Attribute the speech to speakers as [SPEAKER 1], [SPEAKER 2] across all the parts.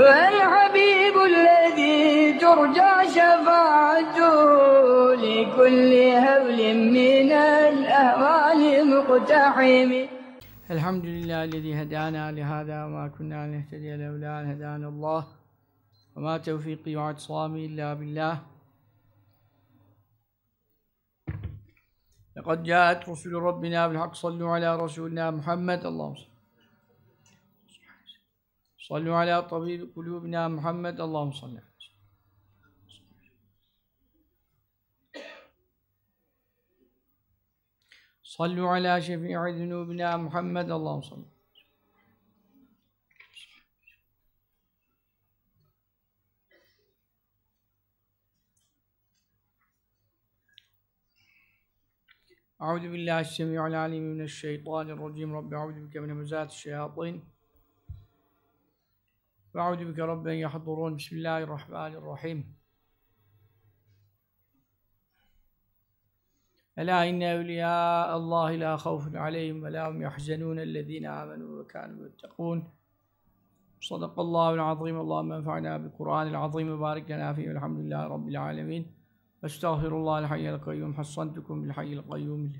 [SPEAKER 1] هو الحبيب الذي ترجى شفاعته لكل هول من الأهوال مقتحم.
[SPEAKER 2] الحمد لله الذي هدانا لهذا وما كنا لنهتدي لولا أن هدانا الله. وما توفيقي واعتصامي إلا بالله. لقد جاءت رسل ربنا بالحق صلوا على رسولنا محمد. اللهم صل صلوا على طبيب قلوبنا محمد اللهم صل عليه وسلم. صلوا على شفيع ذنوبنا محمد اللهم صل أعوذ بالله السميع العليم من الشيطان الرجيم رب أعوذ بك من همزات الشياطين وأعوذ بك رب أن يحضرون. بسم الله الرحمن الرحيم. ألا إن أولياء الله لا خوف عليهم ولا هم يحزنون. الذين آمنوا وكانوا يتقون. صدق الله العظيم. اللهم انفعنا بالقرآن العظيم وبارك لنا فيه. والحمد لله رب العالمين. واستغفر الله الحي القيوم. حصنتكم بالحي القيوم.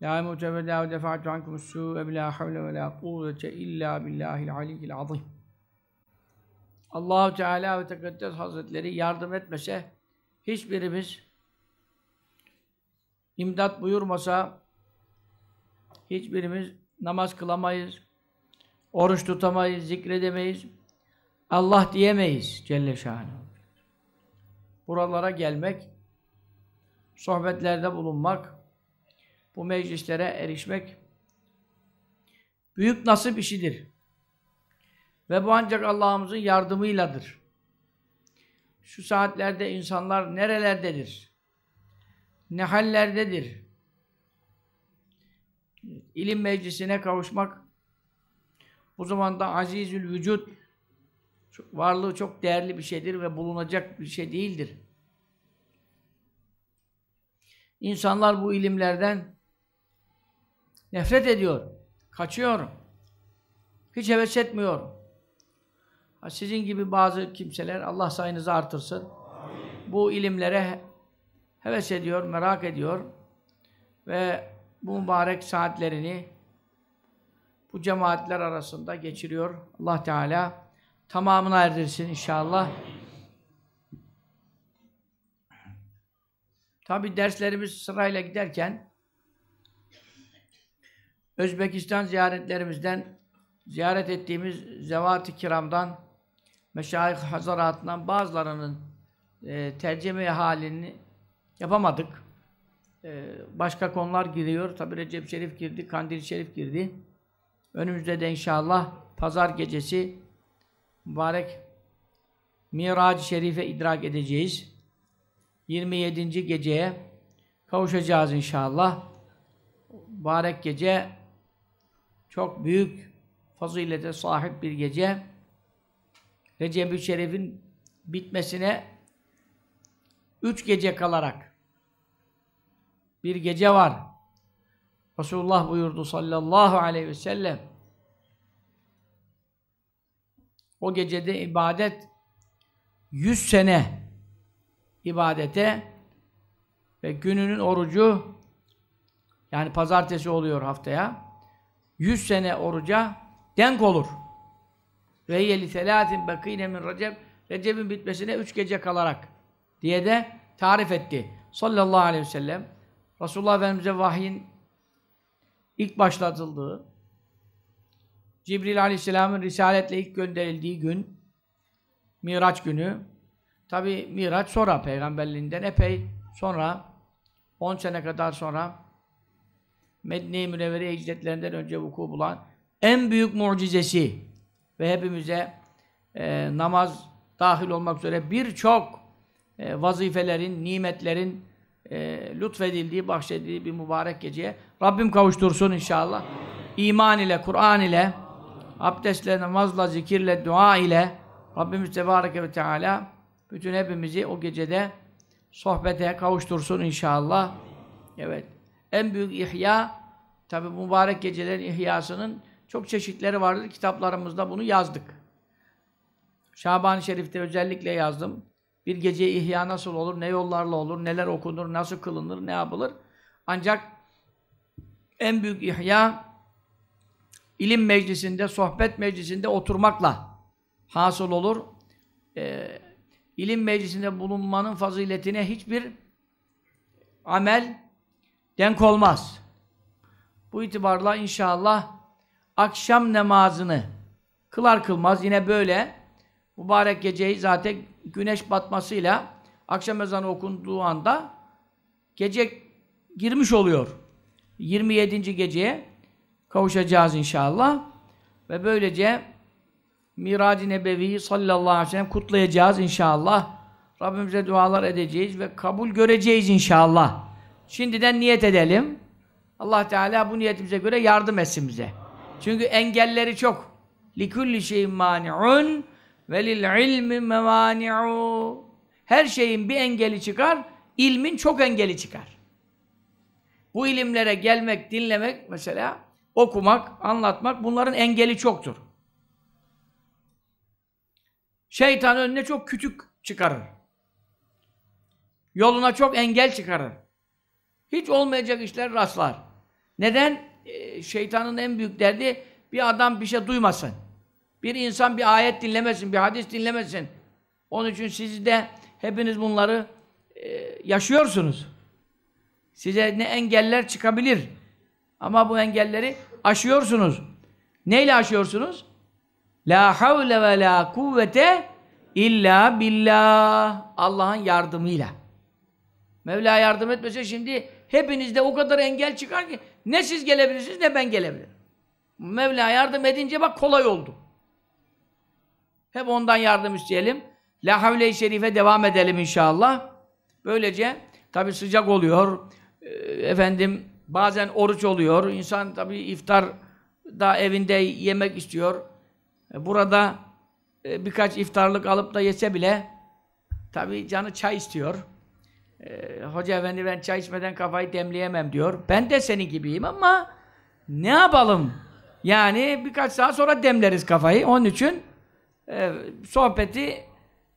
[SPEAKER 2] لا موت ودفعت عنكم السوء بلا حول ولا قوة إلا بالله العلي العظيم. Allahu Teala ve Tekaddes Hazretleri yardım etmese hiçbirimiz imdat buyurmasa hiçbirimiz namaz kılamayız, oruç tutamayız, zikredemeyiz, Allah diyemeyiz Celle Şanuhu. Buralara gelmek, sohbetlerde bulunmak, bu meclislere erişmek büyük nasip işidir. Ve bu ancak Allah'ımızın yardımıyladır. Şu saatlerde insanlar nerelerdedir? Ne hallerdedir? İlim meclisine kavuşmak bu zamanda azizül vücut varlığı çok değerli bir şeydir ve bulunacak bir şey değildir. İnsanlar bu ilimlerden nefret ediyor, kaçıyor, hiç heves etmiyor. Sizin gibi bazı kimseler Allah sayınızı artırsın. Bu ilimlere heves ediyor, merak ediyor ve bu mübarek saatlerini bu cemaatler arasında geçiriyor. Allah Teala tamamına erdirsin inşallah. Tabi derslerimiz sırayla giderken Özbekistan ziyaretlerimizden ziyaret ettiğimiz zevat-ı kiramdan meşayih hazaratından bazılarının e, tercüme halini yapamadık. E, başka konular giriyor. Tabi Recep Şerif girdi, Kandil Şerif girdi. Önümüzde de inşallah pazar gecesi mübarek Mirac-ı Şerif'e idrak edeceğiz. 27. geceye kavuşacağız inşallah. Mübarek gece çok büyük fazilete sahip bir gece. Recep-i Şerif'in bitmesine üç gece kalarak bir gece var. Resulullah buyurdu sallallahu aleyhi ve sellem o gecede ibadet yüz sene ibadete ve gününün orucu yani pazartesi oluyor haftaya yüz sene oruca denk olur. Ve yeli selâtin bekîne min recep Recep'in bitmesine üç gece kalarak diye de tarif etti. Sallallahu aleyhi ve sellem Resulullah Efendimiz'e vahyin ilk başlatıldığı Cibril Aleyhisselam'ın Risaletle ilk gönderildiği gün Miraç günü tabi Miraç sonra peygamberliğinden epey sonra 10 sene kadar sonra Medine-i Münevvere hicretlerinden önce vuku bulan en büyük mucizesi ve hepimize e, namaz dahil olmak üzere birçok e, vazifelerin, nimetlerin e, lütfedildiği, bahşedildiği bir mübarek geceye Rabbim kavuştursun inşallah. İman ile, Kur'an ile, abdestle, namazla, zikirle, dua ile Rabbimiz Tebareke ve Teala bütün hepimizi o gecede sohbete kavuştursun inşallah. Evet. En büyük ihya tabi mübarek gecelerin ihyasının çok çeşitleri vardır. Kitaplarımızda bunu yazdık. Şaban-ı Şerif'te özellikle yazdım. Bir gece ihya nasıl olur, ne yollarla olur, neler okunur, nasıl kılınır, ne yapılır. Ancak en büyük ihya ilim meclisinde, sohbet meclisinde oturmakla hasıl olur. Ee, ilim meclisinde bulunmanın faziletine hiçbir amel denk olmaz. Bu itibarla inşallah akşam namazını kılar kılmaz yine böyle mübarek geceyi zaten güneş batmasıyla akşam ezanı okunduğu anda gece girmiş oluyor. 27. geceye kavuşacağız inşallah. Ve böylece Mirac-ı Nebevi'yi sallallahu aleyhi ve sellem kutlayacağız inşallah. Rabbimize dualar edeceğiz ve kabul göreceğiz inşallah. Şimdiden niyet edelim. Allah Teala bu niyetimize göre yardım etsin bize. Çünkü engelleri çok. Likulli şeyin mani'un ve lil ilmi. Her şeyin bir engeli çıkar, ilmin çok engeli çıkar. Bu ilimlere gelmek, dinlemek mesela okumak, anlatmak bunların engeli çoktur. Şeytan önüne çok küçük çıkarır. Yoluna çok engel çıkarır. Hiç olmayacak işler rastlar. Neden? Ee, şeytanın en büyük derdi bir adam bir şey duymasın. Bir insan bir ayet dinlemesin, bir hadis dinlemesin. Onun için siz de hepiniz bunları e, yaşıyorsunuz. Size ne engeller çıkabilir. Ama bu engelleri aşıyorsunuz. Neyle aşıyorsunuz? La havle ve la kuvvete illa billah. Allah'ın yardımıyla. Mevla yardım etmese şimdi hepinizde o kadar engel çıkar ki ne siz gelebilirsiniz ne ben gelebilirim. Mevla yardım edince bak kolay oldu. Hep ondan yardım isteyelim. La havle-i şerife devam edelim inşallah. Böylece tabi sıcak oluyor. Ee, efendim bazen oruç oluyor. İnsan tabi iftar da evinde yemek istiyor. Ee, burada e, birkaç iftarlık alıp da yese bile tabi canı çay istiyor. Ee, Hoca efendi ben çay içmeden kafayı demleyemem diyor. Ben de senin gibiyim ama ne yapalım? Yani birkaç saat sonra demleriz kafayı. Onun için e, sohbeti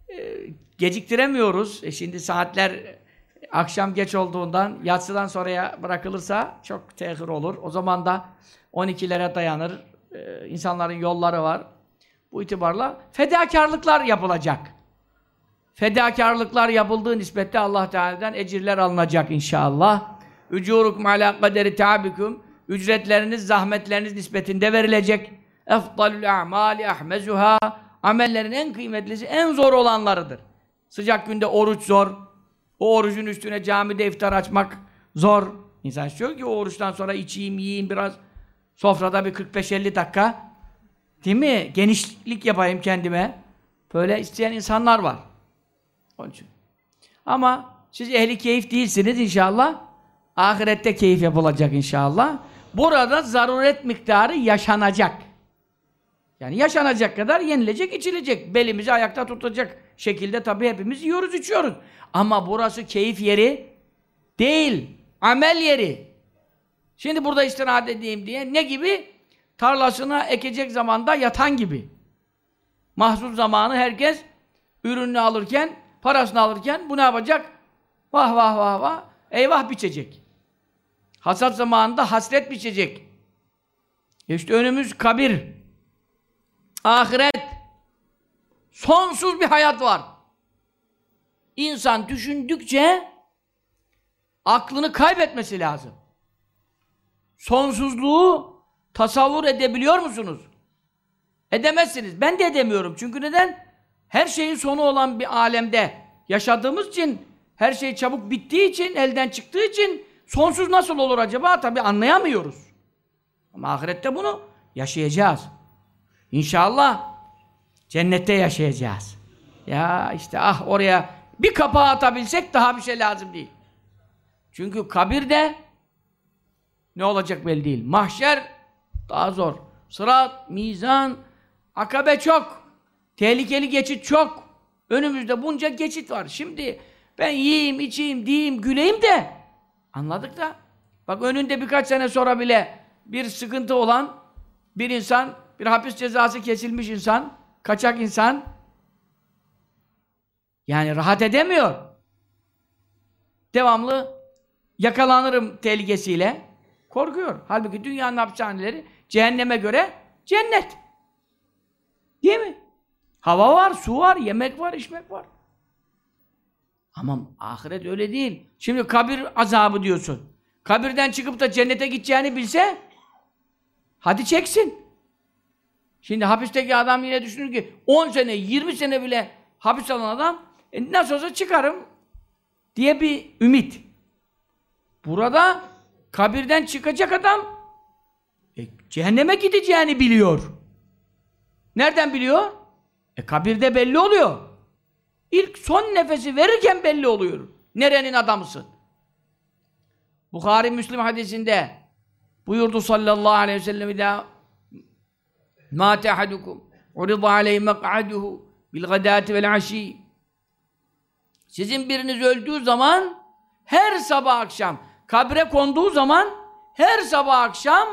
[SPEAKER 2] e, geciktiremiyoruz. E şimdi saatler akşam geç olduğundan yatsıdan sonraya bırakılırsa çok tehir olur. O zaman da 12'lere dayanır. E, insanların yolları var. Bu itibarla fedakarlıklar yapılacak. Fedakarlıklar yapıldığı nispette Allah Teala'dan ecirler alınacak inşallah. Ücurukum ala kaderi tabikum. Ücretleriniz, zahmetleriniz nispetinde verilecek. Efdalül a'mali ahmezuha. Amellerin en kıymetlisi, en zor olanlarıdır. Sıcak günde oruç zor. O orucun üstüne camide iftar açmak zor. İnsan istiyor ki o oruçtan sonra içeyim, yiyeyim biraz. Sofrada bir 45-50 dakika. Değil mi? Genişlik yapayım kendime. Böyle isteyen insanlar var. Onun için. Ama siz ehli keyif değilsiniz inşallah. Ahirette keyif yapılacak inşallah. Burada zaruret miktarı yaşanacak. Yani yaşanacak kadar yenilecek, içilecek. Belimizi ayakta tutacak şekilde tabii hepimiz yiyoruz, içiyoruz. Ama burası keyif yeri değil. Amel yeri. Şimdi burada istirahat edeyim diye ne gibi? Tarlasına ekecek zamanda yatan gibi. Mahsul zamanı herkes ürününü alırken, parasını alırken bu ne yapacak? Vah vah vah vah. Eyvah biçecek. Hasat zamanında hasret biçecek. İşte önümüz kabir. Ahiret. Sonsuz bir hayat var. İnsan düşündükçe aklını kaybetmesi lazım. Sonsuzluğu tasavvur edebiliyor musunuz? Edemezsiniz. Ben de edemiyorum. Çünkü neden? Her şeyin sonu olan bir alemde yaşadığımız için, her şey çabuk bittiği için, elden çıktığı için sonsuz nasıl olur acaba? Tabi anlayamıyoruz. Ama ahirette bunu yaşayacağız. İnşallah cennette yaşayacağız. Ya işte ah oraya bir kapağı atabilsek daha bir şey lazım değil. Çünkü kabirde ne olacak belli değil. Mahşer daha zor. Sırat, mizan, akabe çok. Tehlikeli geçit çok. Önümüzde bunca geçit var. Şimdi ben yiyeyim, içeyim, diyeyim, güleyim de anladık da bak önünde birkaç sene sonra bile bir sıkıntı olan bir insan bir hapis cezası kesilmiş insan, kaçak insan Yani rahat edemiyor. Devamlı yakalanırım tehlikesiyle korkuyor. Halbuki dünyanın hapishaneleri cehenneme göre cennet. Değil mi? Hava var, su var, yemek var, içmek var. Ama ahiret öyle değil. Şimdi kabir azabı diyorsun. Kabirden çıkıp da cennete gideceğini bilse hadi çeksin. Şimdi hapisteki adam yine düşünür ki 10 sene, 20 sene bile hapis alan adam e, nasıl olsa çıkarım diye bir ümit. Burada kabirden çıkacak adam e, cehenneme gideceğini biliyor. Nereden biliyor? E kabirde belli oluyor. İlk son nefesi verirken belli oluyor. Nerenin adamısın? Bukhari Müslim hadisinde buyurdu sallallahu aleyhi ve sellem idâ mâ tehadukum urida aleyhi mek'aduhu bil gadâti vel aşî sizin biriniz öldüğü zaman her sabah akşam kabre konduğu zaman her sabah akşam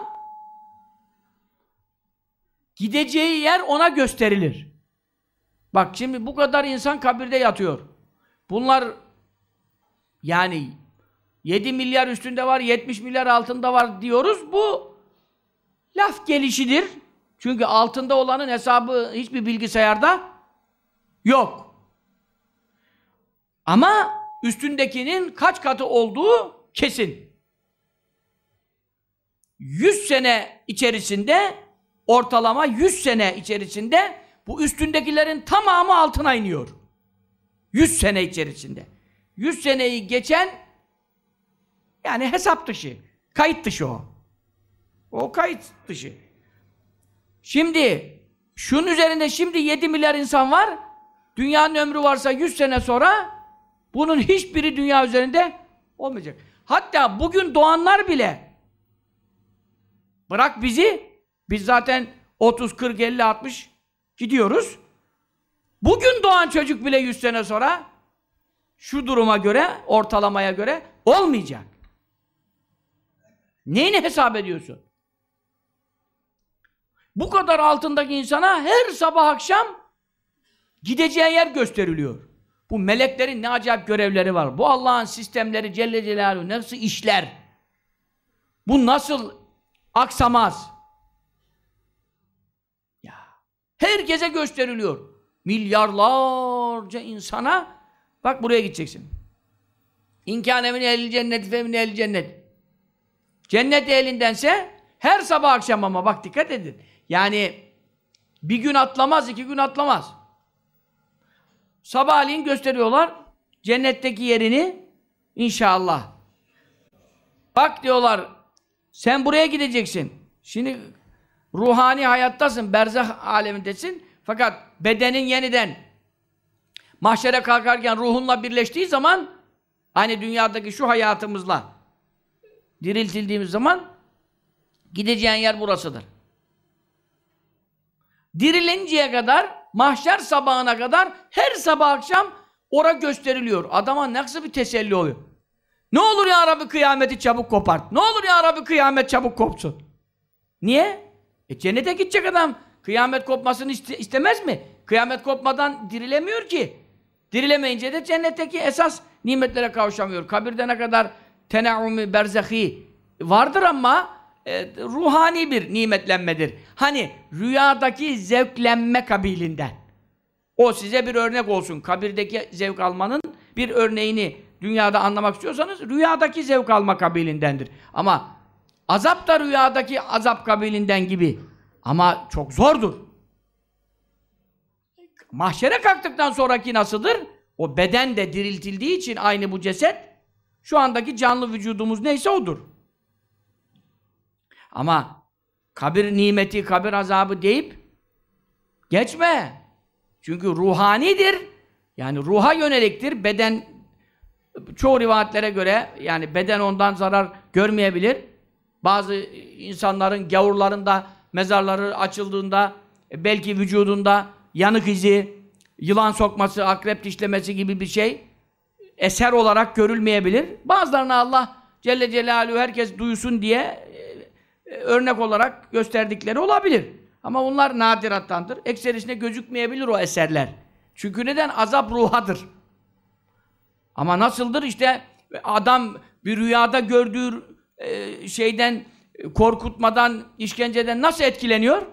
[SPEAKER 2] gideceği yer ona gösterilir. Bak şimdi bu kadar insan kabirde yatıyor. Bunlar yani 7 milyar üstünde var, 70 milyar altında var diyoruz. Bu laf gelişidir. Çünkü altında olanın hesabı hiçbir bilgisayarda yok. Ama üstündekinin kaç katı olduğu kesin. 100 sene içerisinde ortalama 100 sene içerisinde bu üstündekilerin tamamı altına iniyor. 100 sene içerisinde. 100 seneyi geçen yani hesap dışı. Kayıt dışı o. O kayıt dışı. Şimdi şunun üzerinde şimdi 7 milyar insan var. Dünyanın ömrü varsa 100 sene sonra bunun hiçbiri dünya üzerinde olmayacak. Hatta bugün doğanlar bile bırak bizi biz zaten 30, 40, 50, 60 gidiyoruz. Bugün doğan çocuk bile 100 sene sonra şu duruma göre, ortalamaya göre olmayacak. Neyini hesap ediyorsun? Bu kadar altındaki insana her sabah akşam gideceği yer gösteriliyor. Bu meleklerin ne acayip görevleri var. Bu Allah'ın sistemleri Celle Celaluhu nasıl işler? Bu nasıl aksamaz? Ya herkese gösteriliyor. Milyarlarca insana bak buraya gideceksin. İmkan emin ehli cennet emin ehli cennet. Cennet ehlindense her sabah akşam ama bak dikkat edin. Yani bir gün atlamaz, iki gün atlamaz. Sabahleyin gösteriyorlar cennetteki yerini inşallah. Bak diyorlar sen buraya gideceksin. Şimdi ruhani hayattasın, berzah alemindesin. Fakat bedenin yeniden mahşere kalkarken ruhunla birleştiği zaman aynı dünyadaki şu hayatımızla diriltildiğimiz zaman gideceğin yer burasıdır. Dirilinceye kadar, mahşer sabahına kadar her sabah akşam ora gösteriliyor. Adama nasıl bir teselli oluyor? Ne olur ya Rabbi kıyameti çabuk kopart. Ne olur ya Rabbi kıyamet çabuk kopsun. Niye? E cennete gidecek adam. Kıyamet kopmasını iste istemez mi? Kıyamet kopmadan dirilemiyor ki. Dirilemeyince de cennetteki esas nimetlere kavuşamıyor. Kabirde ne kadar tenaumi berzahi vardır ama e, ruhani bir nimetlenmedir. Hani rüyadaki zevklenme kabilinden. O size bir örnek olsun. Kabirdeki zevk almanın bir örneğini dünyada anlamak istiyorsanız rüyadaki zevk alma kabilindendir. Ama azap da rüyadaki azap kabilinden gibi. Ama çok zordur. Mahşere kalktıktan sonraki nasıldır? O beden de diriltildiği için aynı bu ceset şu andaki canlı vücudumuz neyse odur. Ama kabir nimeti, kabir azabı deyip geçme. Çünkü ruhanidir. Yani ruha yöneliktir. Beden çoğu rivayetlere göre yani beden ondan zarar görmeyebilir. Bazı insanların gavurlarında mezarları açıldığında belki vücudunda yanık izi, yılan sokması, akrep dişlemesi gibi bir şey eser olarak görülmeyebilir. Bazılarına Allah Celle Celaluhu herkes duysun diye e, örnek olarak gösterdikleri olabilir. Ama bunlar nadirattandır. Ekserisinde gözükmeyebilir o eserler. Çünkü neden? Azap ruhadır. Ama nasıldır işte adam bir rüyada gördüğü e, şeyden e, korkutmadan, işkenceden nasıl etkileniyor?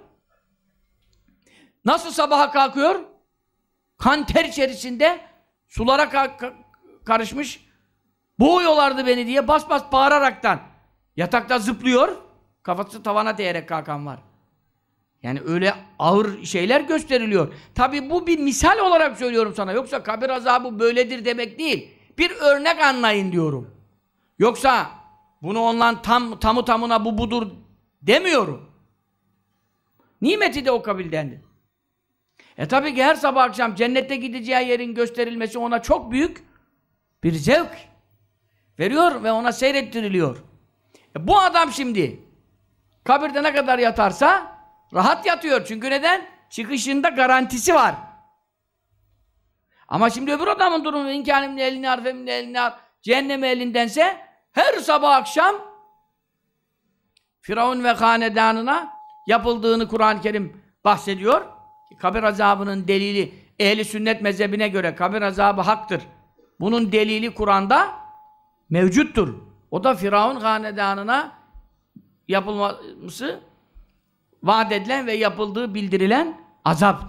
[SPEAKER 2] Nasıl sabaha kalkıyor? Kan ter içerisinde sulara ka- ka- karışmış. Boğuyorlardı beni diye bas bas bağıraraktan. Yatakta zıplıyor. Kafası tavana değerek kalkan var. Yani öyle ağır şeyler gösteriliyor. Tabi bu bir misal olarak söylüyorum sana. Yoksa kabir azabı böyledir demek değil. Bir örnek anlayın diyorum. Yoksa bunu ondan tam tamı tamına bu budur demiyorum. Nimeti de o kabildendir. E tabi ki her sabah akşam cennette gideceği yerin gösterilmesi ona çok büyük bir zevk veriyor ve ona seyrettiriliyor. E bu adam şimdi kabirde ne kadar yatarsa rahat yatıyor. Çünkü neden? Çıkışında garantisi var. Ama şimdi öbür adamın durumu inkânimin elini ar, femimin elini ar, cehennemi elindense her sabah akşam Firavun ve hanedanına yapıldığını Kur'an-ı Kerim bahsediyor. Kabir azabının delili ehli sünnet mezhebine göre kabir azabı haktır. Bunun delili Kur'an'da mevcuttur. O da Firavun hanedanına yapılması vaat edilen ve yapıldığı bildirilen azap.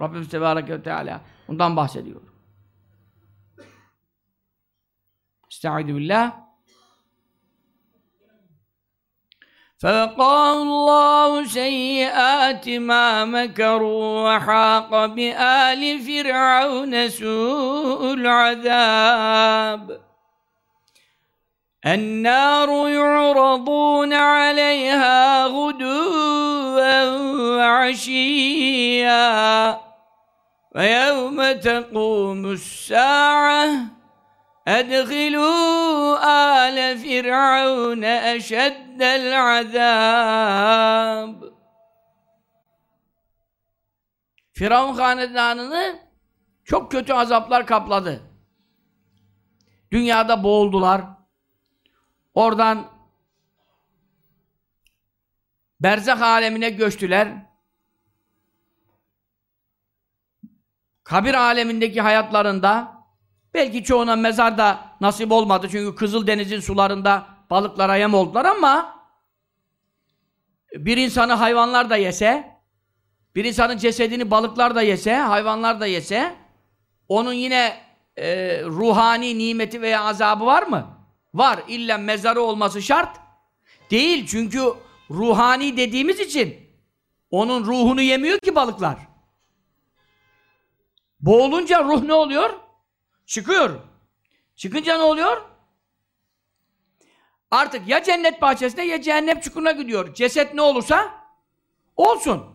[SPEAKER 2] Rabbimiz Tebareke ve Teala bundan bahsediyor. Estaizu billah. فَوَقَاهُ اللّٰهُ سَيِّئَاتِ مَا مَكَرُوا وَحَاقَ بِآلِ فِرْعَوْنَ سُوءُ الْعَذَابِ النَّارُ يُعْرَضُونَ عَلَيْهَا غُدُوًّا وَعَشِيًّا وَيَوْمَ تَقُومُ السَّاعَةُ أَدْخِلُوا آلَ فِرْعَوْنَ أَشَدَّ الْعَذَابِ Firavun hanedanını çok kötü azaplar kapladı. Dünyada boğuldular. Oradan berzah alemine göçtüler. Kabir alemindeki hayatlarında belki çoğuna mezarda nasip olmadı çünkü Kızıldeniz'in sularında balıklara yem oldular ama bir insanı hayvanlar da yese bir insanın cesedini balıklar da yese, hayvanlar da yese onun yine e, ruhani nimeti veya azabı var mı? Var. İlla mezarı olması şart değil. Çünkü ruhani dediğimiz için onun ruhunu yemiyor ki balıklar. Boğulunca ruh ne oluyor? Çıkıyor. Çıkınca ne oluyor? Artık ya cennet bahçesine ya cehennem çukuruna gidiyor. Ceset ne olursa olsun.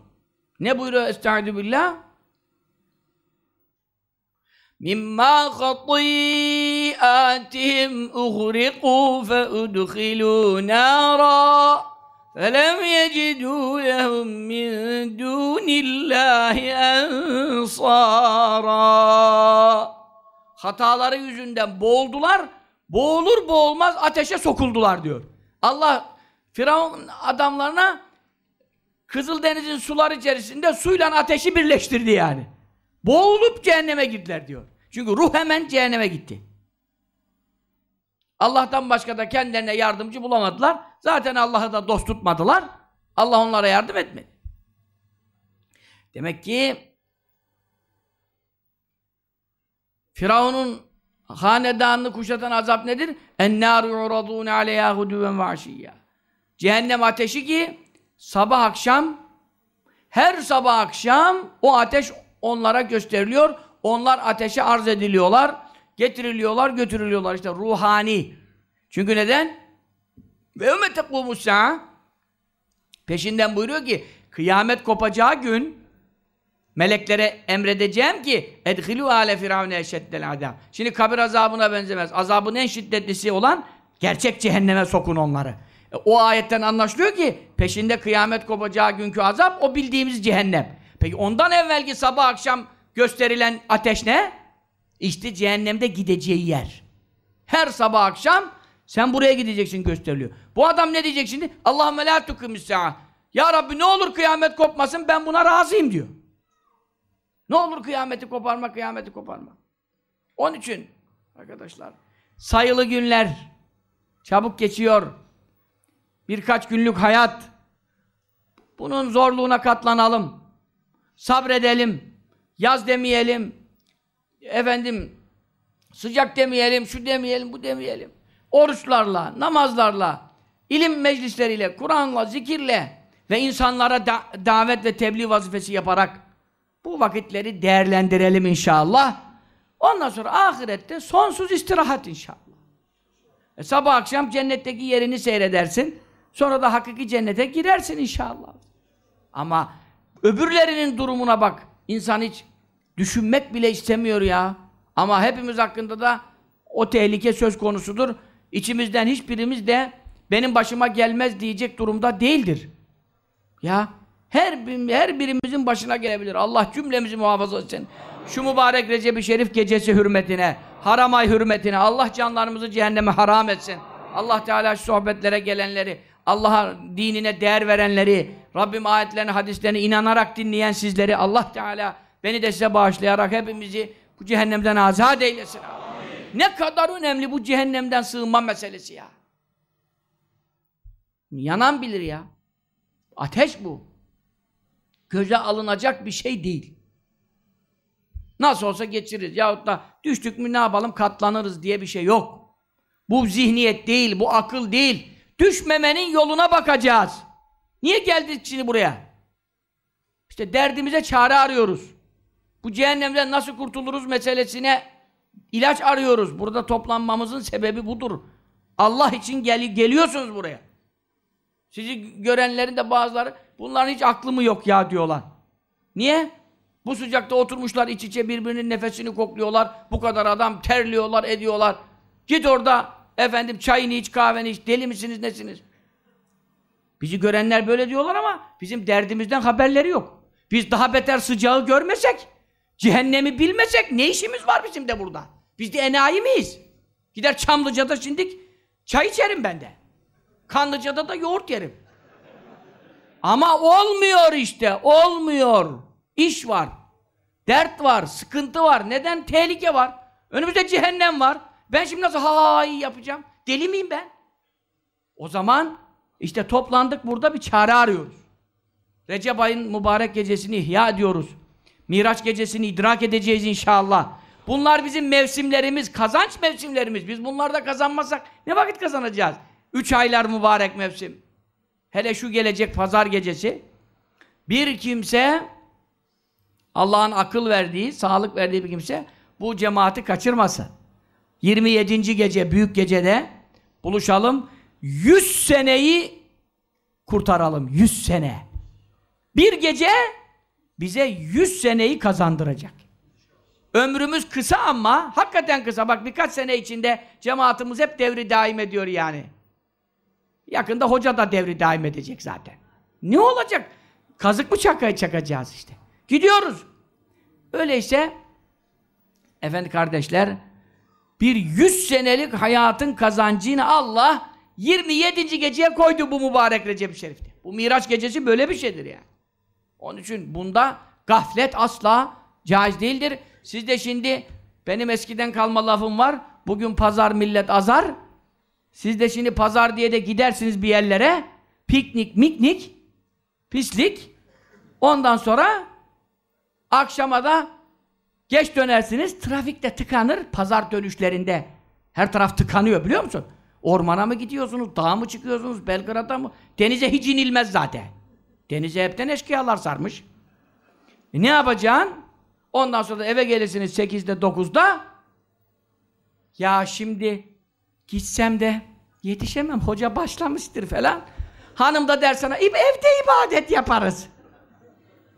[SPEAKER 2] Ne buyuruyor Estaizu billah? مما خطيئاتهم أغرقوا فأدخلوا نارا فلم يجدوا لهم من دون الله أنصارا Hataları yüzünden boğuldular, boğulur boğulmaz ateşe sokuldular diyor. Allah Firavun adamlarına Kızıldeniz'in suları içerisinde suyla ateşi birleştirdi yani. Boğulup cehenneme girdiler diyor. Çünkü ruh hemen cehenneme gitti. Allah'tan başka da kendilerine yardımcı bulamadılar. Zaten Allah'ı da dost tutmadılar. Allah onlara yardım etmedi. Demek ki Firavun'un hanedanını kuşatan azap nedir? اَنَّارُ يُعْرَضُونَ عَلَيْهَا هُدُوًا وَعَشِيًّا Cehennem ateşi ki sabah akşam her sabah akşam o ateş onlara gösteriliyor. Onlar ateşe arz ediliyorlar. Getiriliyorlar, götürülüyorlar. işte ruhani. Çünkü neden? Ve ümmete kûmusâ Peşinden buyuruyor ki kıyamet kopacağı gün meleklere emredeceğim ki edhilû âle firavne eşeddel azâb. Şimdi kabir azabına benzemez. Azabın en şiddetlisi olan gerçek cehenneme sokun onları. E, o ayetten anlaşılıyor ki peşinde kıyamet kopacağı günkü azap o bildiğimiz cehennem. Peki ondan evvelki sabah akşam gösterilen ateş ne? İşte cehennemde gideceği yer. Her sabah akşam sen buraya gideceksin gösteriliyor. Bu adam ne diyecek şimdi? Allahümme la tukimissa'a. Ya Rabbi ne olur kıyamet kopmasın ben buna razıyım diyor. Ne olur kıyameti koparma, kıyameti koparma. Onun için Arkadaşlar sayılı günler çabuk geçiyor. Birkaç günlük hayat. Bunun zorluğuna katlanalım. Sabredelim. Yaz demeyelim. Efendim sıcak demeyelim, şu demeyelim, bu demeyelim. Oruçlarla, namazlarla, ilim meclisleriyle, Kur'an'la, zikirle ve insanlara da davet ve tebliğ vazifesi yaparak bu vakitleri değerlendirelim inşallah. Ondan sonra ahirette sonsuz istirahat inşallah. E, sabah akşam cennetteki yerini seyredersin. Sonra da hakiki cennete girersin inşallah. Ama öbürlerinin durumuna bak. İnsan hiç düşünmek bile istemiyor ya. Ama hepimiz hakkında da o tehlike söz konusudur. İçimizden hiçbirimiz de benim başıma gelmez diyecek durumda değildir. Ya her, her birimizin başına gelebilir. Allah cümlemizi muhafaza etsin. Şu mübarek Recep-i Şerif gecesi hürmetine, haram ay hürmetine Allah canlarımızı cehenneme haram etsin. Allah Teala şu sohbetlere gelenleri, Allah'a dinine değer verenleri, Rabbim ayetlerine, hadislerine inanarak dinleyen sizleri Allah Teala beni de size bağışlayarak hepimizi bu cehennemden azat eylesin. Ne kadar önemli bu cehennemden sığınma meselesi ya. Yanan bilir ya. Ateş bu. Göze alınacak bir şey değil. Nasıl olsa geçiririz. Yahut da düştük mü ne yapalım katlanırız diye bir şey yok. Bu zihniyet değil, bu akıl değil. Düşmemenin yoluna bakacağız. Niye geldik şimdi buraya? İşte derdimize çare arıyoruz. Bu cehennemden nasıl kurtuluruz meselesine ilaç arıyoruz. Burada toplanmamızın sebebi budur. Allah için gel geliyorsunuz buraya. Sizi görenlerin de bazıları bunların hiç aklı mı yok ya diyorlar. Niye? Bu sıcakta oturmuşlar iç içe birbirinin nefesini kokluyorlar. Bu kadar adam terliyorlar, ediyorlar. Git orada efendim çayını iç, kahveni iç. Deli misiniz, nesiniz? Bizi görenler böyle diyorlar ama bizim derdimizden haberleri yok. Biz daha beter sıcağı görmesek, cehennemi bilmesek ne işimiz var bizim de burada? Biz de enayi miyiz? Gider Çamlıca'da şimdik çay içerim ben de. Kanlıca'da da yoğurt yerim. Ama olmuyor işte, olmuyor. İş var, dert var, sıkıntı var. Neden? Tehlike var. Önümüzde cehennem var. Ben şimdi nasıl ha iyi yapacağım? Deli miyim ben? O zaman işte toplandık burada bir çare arıyoruz. Recep ayın mübarek gecesini ihya ediyoruz. Miraç gecesini idrak edeceğiz inşallah. Bunlar bizim mevsimlerimiz, kazanç mevsimlerimiz. Biz bunlarda kazanmasak ne vakit kazanacağız? Üç aylar mübarek mevsim. Hele şu gelecek pazar gecesi. Bir kimse Allah'ın akıl verdiği, sağlık verdiği bir kimse bu cemaati kaçırmasın. 27. gece, büyük gecede buluşalım. 100 seneyi kurtaralım. 100 sene. Bir gece bize 100 seneyi kazandıracak. Ömrümüz kısa ama hakikaten kısa. Bak birkaç sene içinde cemaatimiz hep devri daim ediyor yani. Yakında hoca da devri daim edecek zaten. Ne olacak? Kazık mı çakaya çakacağız işte. Gidiyoruz. Öyleyse efendi kardeşler bir 100 senelik hayatın kazancını Allah 27. geceye koydu bu mübarek Recep-i Şerif'te. Bu Miraç gecesi böyle bir şeydir yani. Onun için bunda gaflet asla caiz değildir. Siz de şimdi benim eskiden kalma lafım var. Bugün pazar millet azar. Siz de şimdi pazar diye de gidersiniz bir yerlere. Piknik, miknik, pislik. Ondan sonra akşama da geç dönersiniz. Trafikte tıkanır pazar dönüşlerinde. Her taraf tıkanıyor biliyor musun? Ormana mı gidiyorsunuz, dağa mı çıkıyorsunuz, Belgrad'a mı? Denize hiç inilmez zaten. Denize hepten eşkıyalar sarmış. E ne yapacaksın? Ondan sonra da eve gelirsiniz 8'de 9'da. Ya şimdi gitsem de yetişemem. Hoca başlamıştır falan. Hanım da der sana evde ibadet yaparız.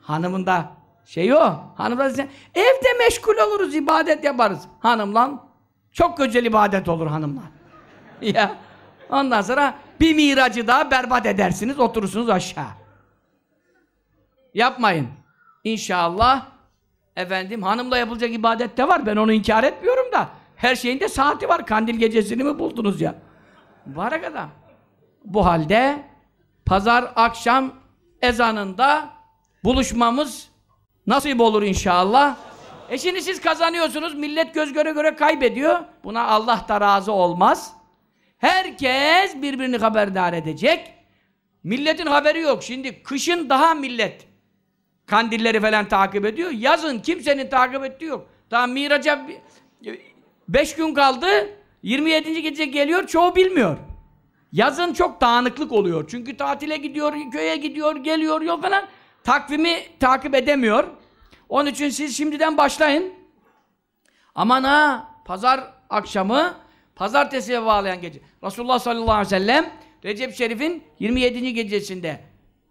[SPEAKER 2] Hanımın da şey o. Hanım da der, evde meşgul oluruz, ibadet yaparız. Hanımla çok güzel ibadet olur hanımla. ya ondan sonra bir miracı daha berbat edersiniz, oturursunuz aşağı. Yapmayın. İnşallah efendim hanımla yapılacak ibadet de var. Ben onu inkar etmiyorum da. Her şeyin de saati var. Kandil gecesini mi buldunuz ya? Mübarek adam. Bu halde pazar akşam ezanında buluşmamız nasip olur inşallah. E şimdi siz kazanıyorsunuz, millet göz göre göre kaybediyor. Buna Allah da razı olmaz. Herkes birbirini haberdar edecek. Milletin haberi yok. Şimdi kışın daha millet kandilleri falan takip ediyor. Yazın kimsenin takip ettiği yok. Daha Miraç'a 5 gün kaldı. 27. gece geliyor. Çoğu bilmiyor. Yazın çok dağınıklık oluyor. Çünkü tatile gidiyor, köye gidiyor, geliyor, yok falan. Takvimi takip edemiyor. Onun için siz şimdiden başlayın. Aman ha, pazar akşamı, pazartesiye bağlayan gece. Resulullah sallallahu aleyhi ve sellem, Recep Şerif'in 27. gecesinde.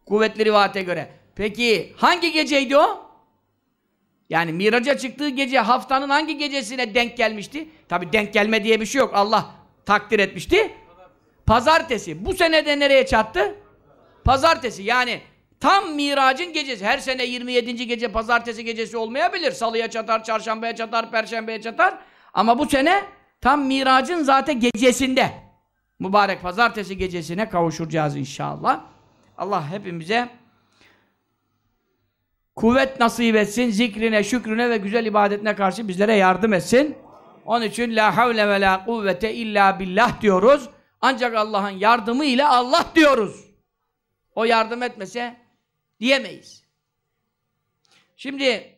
[SPEAKER 2] Kuvvetli rivayete göre. Peki hangi geceydi o? Yani miraca çıktığı gece haftanın hangi gecesine denk gelmişti? Tabi denk gelme diye bir şey yok. Allah takdir etmişti. Pazartesi. Bu sene de nereye çattı? Pazartesi. Yani tam miracın gecesi. Her sene 27. gece pazartesi gecesi olmayabilir. Salıya çatar, çarşambaya çatar, perşembeye çatar. Ama bu sene tam miracın zaten gecesinde. Mübarek pazartesi gecesine kavuşacağız inşallah. Allah hepimize kuvvet nasip etsin, zikrine, şükrüne ve güzel ibadetine karşı bizlere yardım etsin. Onun için la havle ve la kuvvete illa billah diyoruz. Ancak Allah'ın yardımı ile Allah diyoruz. O yardım etmese diyemeyiz. Şimdi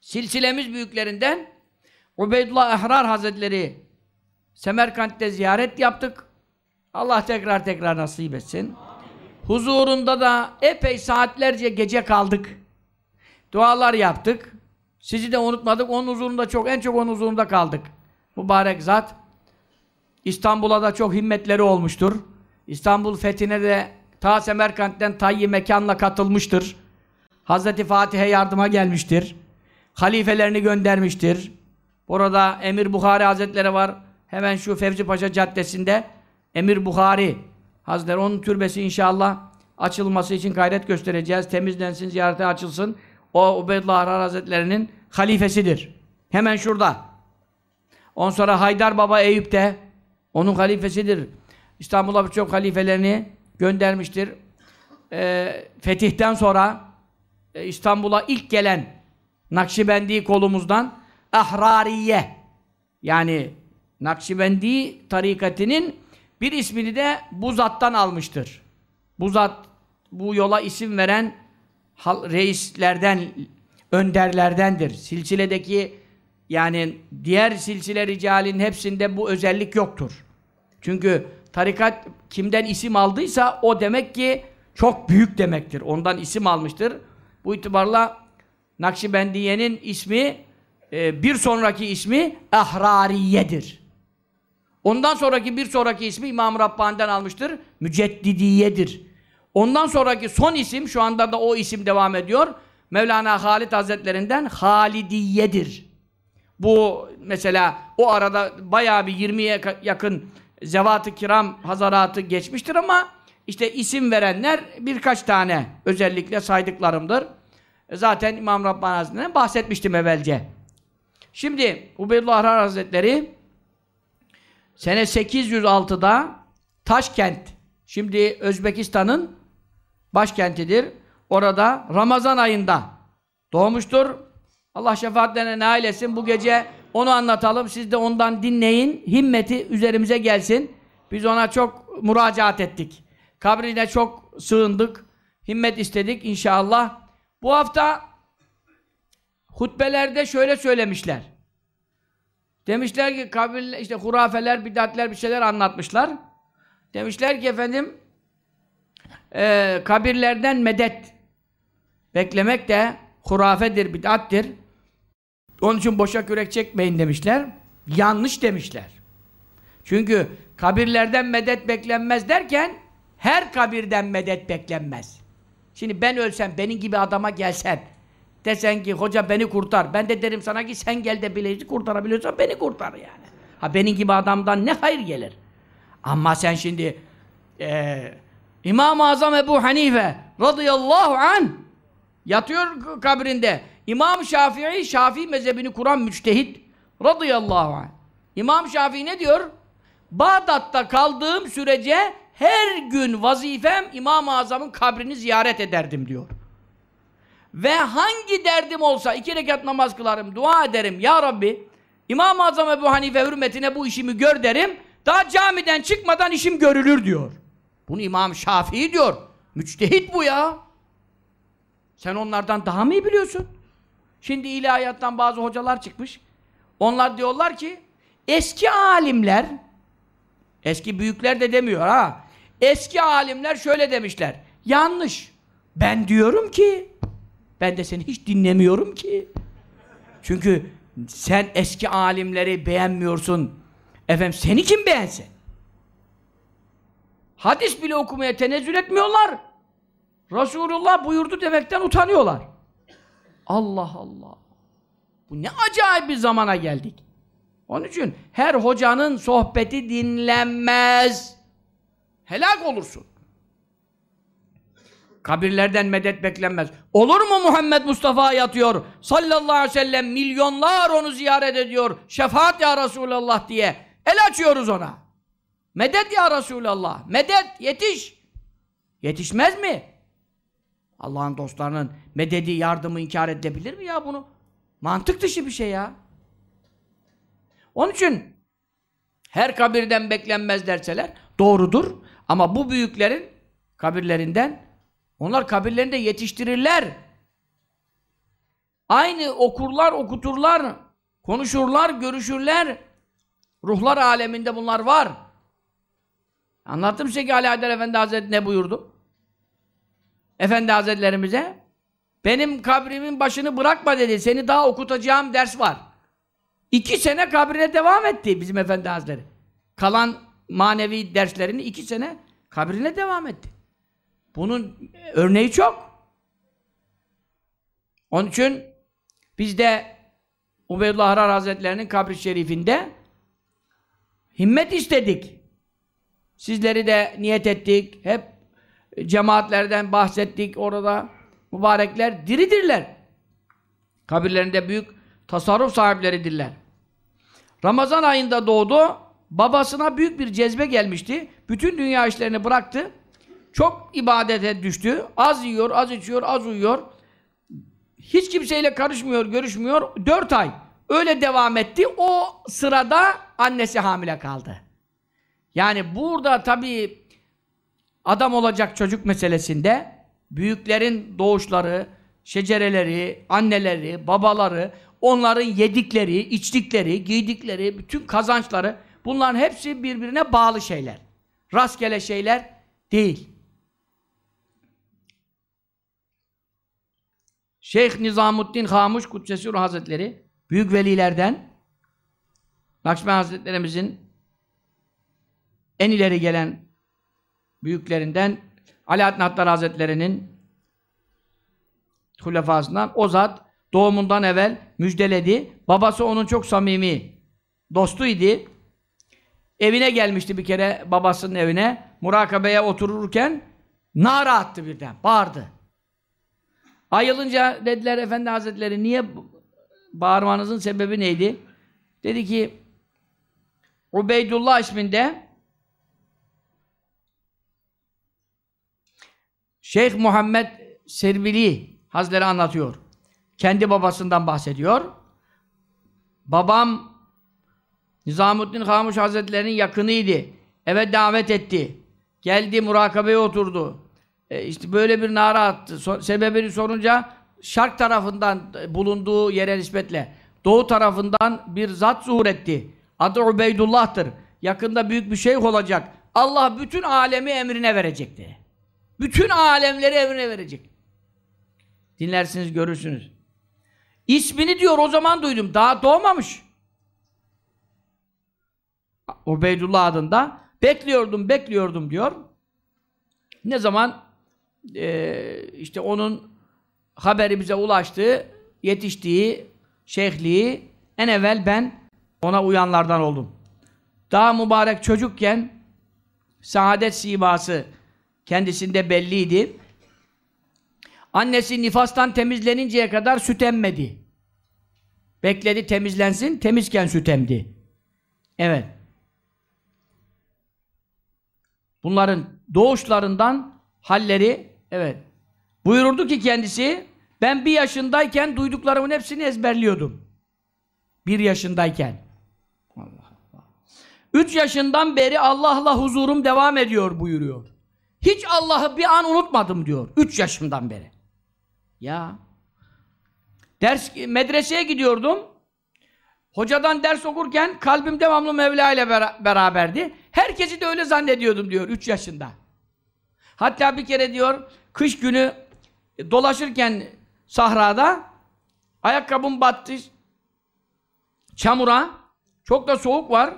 [SPEAKER 2] silsilemiz büyüklerinden Ubeydullah Ehrar Hazretleri Semerkant'te ziyaret yaptık. Allah tekrar tekrar nasip etsin. Huzurunda da epey saatlerce gece kaldık. Dualar yaptık. Sizi de unutmadık. Onun huzurunda çok, en çok onun huzurunda kaldık. Mübarek zat. İstanbul'a da çok himmetleri olmuştur. İstanbul fethine de ta Semerkant'ten tayyi mekanla katılmıştır. Hazreti Fatih'e yardıma gelmiştir. Halifelerini göndermiştir. Orada Emir Bukhari Hazretleri var. Hemen şu Fevzi Paşa Caddesi'nde Emir Bukhari Hazretleri onun türbesi inşallah açılması için gayret göstereceğiz. Temizlensin, ziyarete açılsın. O Ubeydullah Arar Hazretleri'nin halifesidir. Hemen şurada. On sonra Haydar Baba Eyüp'te onun halifesidir. İstanbul'a birçok halifelerini göndermiştir. Ee, fetihten sonra e, İstanbul'a ilk gelen Nakşibendi kolumuzdan Ahrariye yani Nakşibendi tarikatinin bir ismini de bu zattan almıştır. Bu zat bu yola isim veren reislerden, önderlerdendir. Silsiledeki yani diğer silsile ricalin hepsinde bu özellik yoktur. Çünkü tarikat kimden isim aldıysa o demek ki çok büyük demektir. Ondan isim almıştır. Bu itibarla Nakşibendiye'nin ismi e, bir sonraki ismi Ahrariye'dir. Ondan sonraki bir sonraki ismi İmam Rabbani'den almıştır. Müceddidiye'dir. Ondan sonraki son isim, şu anda da o isim devam ediyor. Mevlana Halid Hazretlerinden Halidiye'dir. Bu mesela o arada bayağı bir 20'ye yakın zevat-ı kiram hazaratı geçmiştir ama işte isim verenler birkaç tane özellikle saydıklarımdır. Zaten İmam Rabbani Hazretleri'nden bahsetmiştim evvelce. Şimdi Ubeydullah Ahrar Hazretleri sene 806'da Taşkent, şimdi Özbekistan'ın başkentidir. Orada Ramazan ayında doğmuştur. Allah şefaatlerine nail etsin. Bu gece onu anlatalım. Siz de ondan dinleyin. Himmeti üzerimize gelsin. Biz ona çok müracaat ettik. Kabrine çok sığındık. Himmet istedik inşallah. Bu hafta hutbelerde şöyle söylemişler. Demişler ki kabir, işte hurafeler, bidatler bir şeyler anlatmışlar. Demişler ki efendim e, kabirlerden medet beklemek de hurafedir, bid'attir. Onun için boşa kürek çekmeyin demişler. Yanlış demişler. Çünkü kabirlerden medet beklenmez derken her kabirden medet beklenmez. Şimdi ben ölsem, benim gibi adama gelsen desen ki hoca beni kurtar. Ben de derim sana ki sen gel de bileyici kurtarabiliyorsan beni kurtar yani. Ha benim gibi adamdan ne hayır gelir. Ama sen şimdi eee İmam-ı Azam Ebu Hanife radıyallahu an yatıyor kabrinde. İmam Şafii, Şafii mezhebini kuran müçtehit radıyallahu anh. İmam Şafii ne diyor? Bağdat'ta kaldığım sürece her gün vazifem İmam-ı Azam'ın kabrini ziyaret ederdim diyor. Ve hangi derdim olsa iki rekat namaz kılarım, dua ederim. Ya Rabbi, İmam-ı Azam Ebu Hanife hürmetine bu işimi gör derim. Daha camiden çıkmadan işim görülür diyor. Bunu İmam Şafii diyor. Müçtehit bu ya. Sen onlardan daha mı iyi biliyorsun? Şimdi ilahiyattan bazı hocalar çıkmış. Onlar diyorlar ki eski alimler eski büyükler de demiyor ha. Eski alimler şöyle demişler. Yanlış. Ben diyorum ki ben de seni hiç dinlemiyorum ki. Çünkü sen eski alimleri beğenmiyorsun. Efendim seni kim beğensin? Hadis bile okumaya tenezzül etmiyorlar. Resulullah buyurdu demekten utanıyorlar. Allah Allah. Bu ne acayip bir zamana geldik. Onun için her hocanın sohbeti dinlenmez. Helak olursun. Kabirlerden medet beklenmez. Olur mu Muhammed Mustafa yatıyor? Sallallahu aleyhi ve sellem milyonlar onu ziyaret ediyor. Şefaat ya Resulallah diye. El açıyoruz ona. Medet ya Resulallah. Medet yetiş. Yetişmez mi? Allah'ın dostlarının mededi yardımı inkar edilebilir mi ya bunu? Mantık dışı bir şey ya. Onun için her kabirden beklenmez derseler doğrudur. Ama bu büyüklerin kabirlerinden onlar kabirlerinde yetiştirirler. Aynı okurlar, okuturlar, konuşurlar, görüşürler. Ruhlar aleminde bunlar var. Anlattım size ki Ali Haydar Efendi Hazretleri ne buyurdu? Efendi Hazretlerimize benim kabrimin başını bırakma dedi. Seni daha okutacağım ders var. İki sene kabrine devam etti bizim Efendi Hazretleri. Kalan manevi derslerini iki sene kabrine devam etti. Bunun örneği çok. Onun için biz de Ubeydullah Harar Hazretlerinin kabri şerifinde himmet istedik. Sizleri de niyet ettik. Hep cemaatlerden bahsettik orada. Mübarekler diridirler. Kabirlerinde büyük tasarruf sahipleridirler. Ramazan ayında doğdu. Babasına büyük bir cezbe gelmişti. Bütün dünya işlerini bıraktı. Çok ibadete düştü. Az yiyor, az içiyor, az uyuyor. Hiç kimseyle karışmıyor, görüşmüyor. Dört ay. Öyle devam etti. O sırada annesi hamile kaldı. Yani burada tabii adam olacak çocuk meselesinde büyüklerin doğuşları, şecereleri, anneleri, babaları, onların yedikleri, içtikleri, giydikleri, bütün kazançları bunların hepsi birbirine bağlı şeyler. Rastgele şeyler değil. Şeyh Nizamuddin Hamuş Kudsesi Hazretleri büyük velilerden Nakşibend Hazretlerimizin en ileri gelen büyüklerinden Alaaddin Hattar Hazretleri'nin hulefasından o zat doğumundan evvel müjdeledi. Babası onun çok samimi dostuydu. Evine gelmişti bir kere babasının evine. Murakabeye otururken nara attı birden. Bağırdı. Ayılınca dediler Efendi Hazretleri niye bağırmanızın sebebi neydi? Dedi ki Ubeydullah isminde Şeyh Muhammed Serbili Hazretleri anlatıyor. Kendi babasından bahsediyor. Babam Nizamuddin Hamuş Hazretleri'nin yakınıydı. Eve davet etti. Geldi murakabeye oturdu. E işte böyle bir nara attı. So sebebini sorunca şark tarafından bulunduğu yere nispetle doğu tarafından bir zat zuhur etti. Adı Ubeydullah'tır. Yakında büyük bir şeyh olacak. Allah bütün alemi emrine verecekti. Bütün alemleri emrine verecek. Dinlersiniz, görürsünüz. İsmini diyor o zaman duydum. Daha doğmamış. Ubeydullah adında. Bekliyordum, bekliyordum diyor. Ne zaman e, işte onun haberi bize ulaştı, yetiştiği, şeyhliği en evvel ben ona uyanlardan oldum. Daha mübarek çocukken saadet siması kendisinde belliydi. Annesi nifastan temizleninceye kadar süt emmedi. Bekledi temizlensin, temizken süt emdi. Evet. Bunların doğuşlarından halleri, evet. Buyururdu ki kendisi, Ben bir yaşındayken duyduklarımın hepsini ezberliyordum. Bir yaşındayken. Allah Allah. Üç yaşından beri Allah'la huzurum devam ediyor buyuruyor. Hiç Allah'ı bir an unutmadım diyor. Üç yaşımdan beri. Ya. Ders, medreseye gidiyordum. Hocadan ders okurken kalbim devamlı Mevla ile bera- beraberdi. Herkesi de öyle zannediyordum diyor 3 yaşında. Hatta bir kere diyor kış günü dolaşırken sahrada ayakkabım battı çamura. Çok da soğuk var.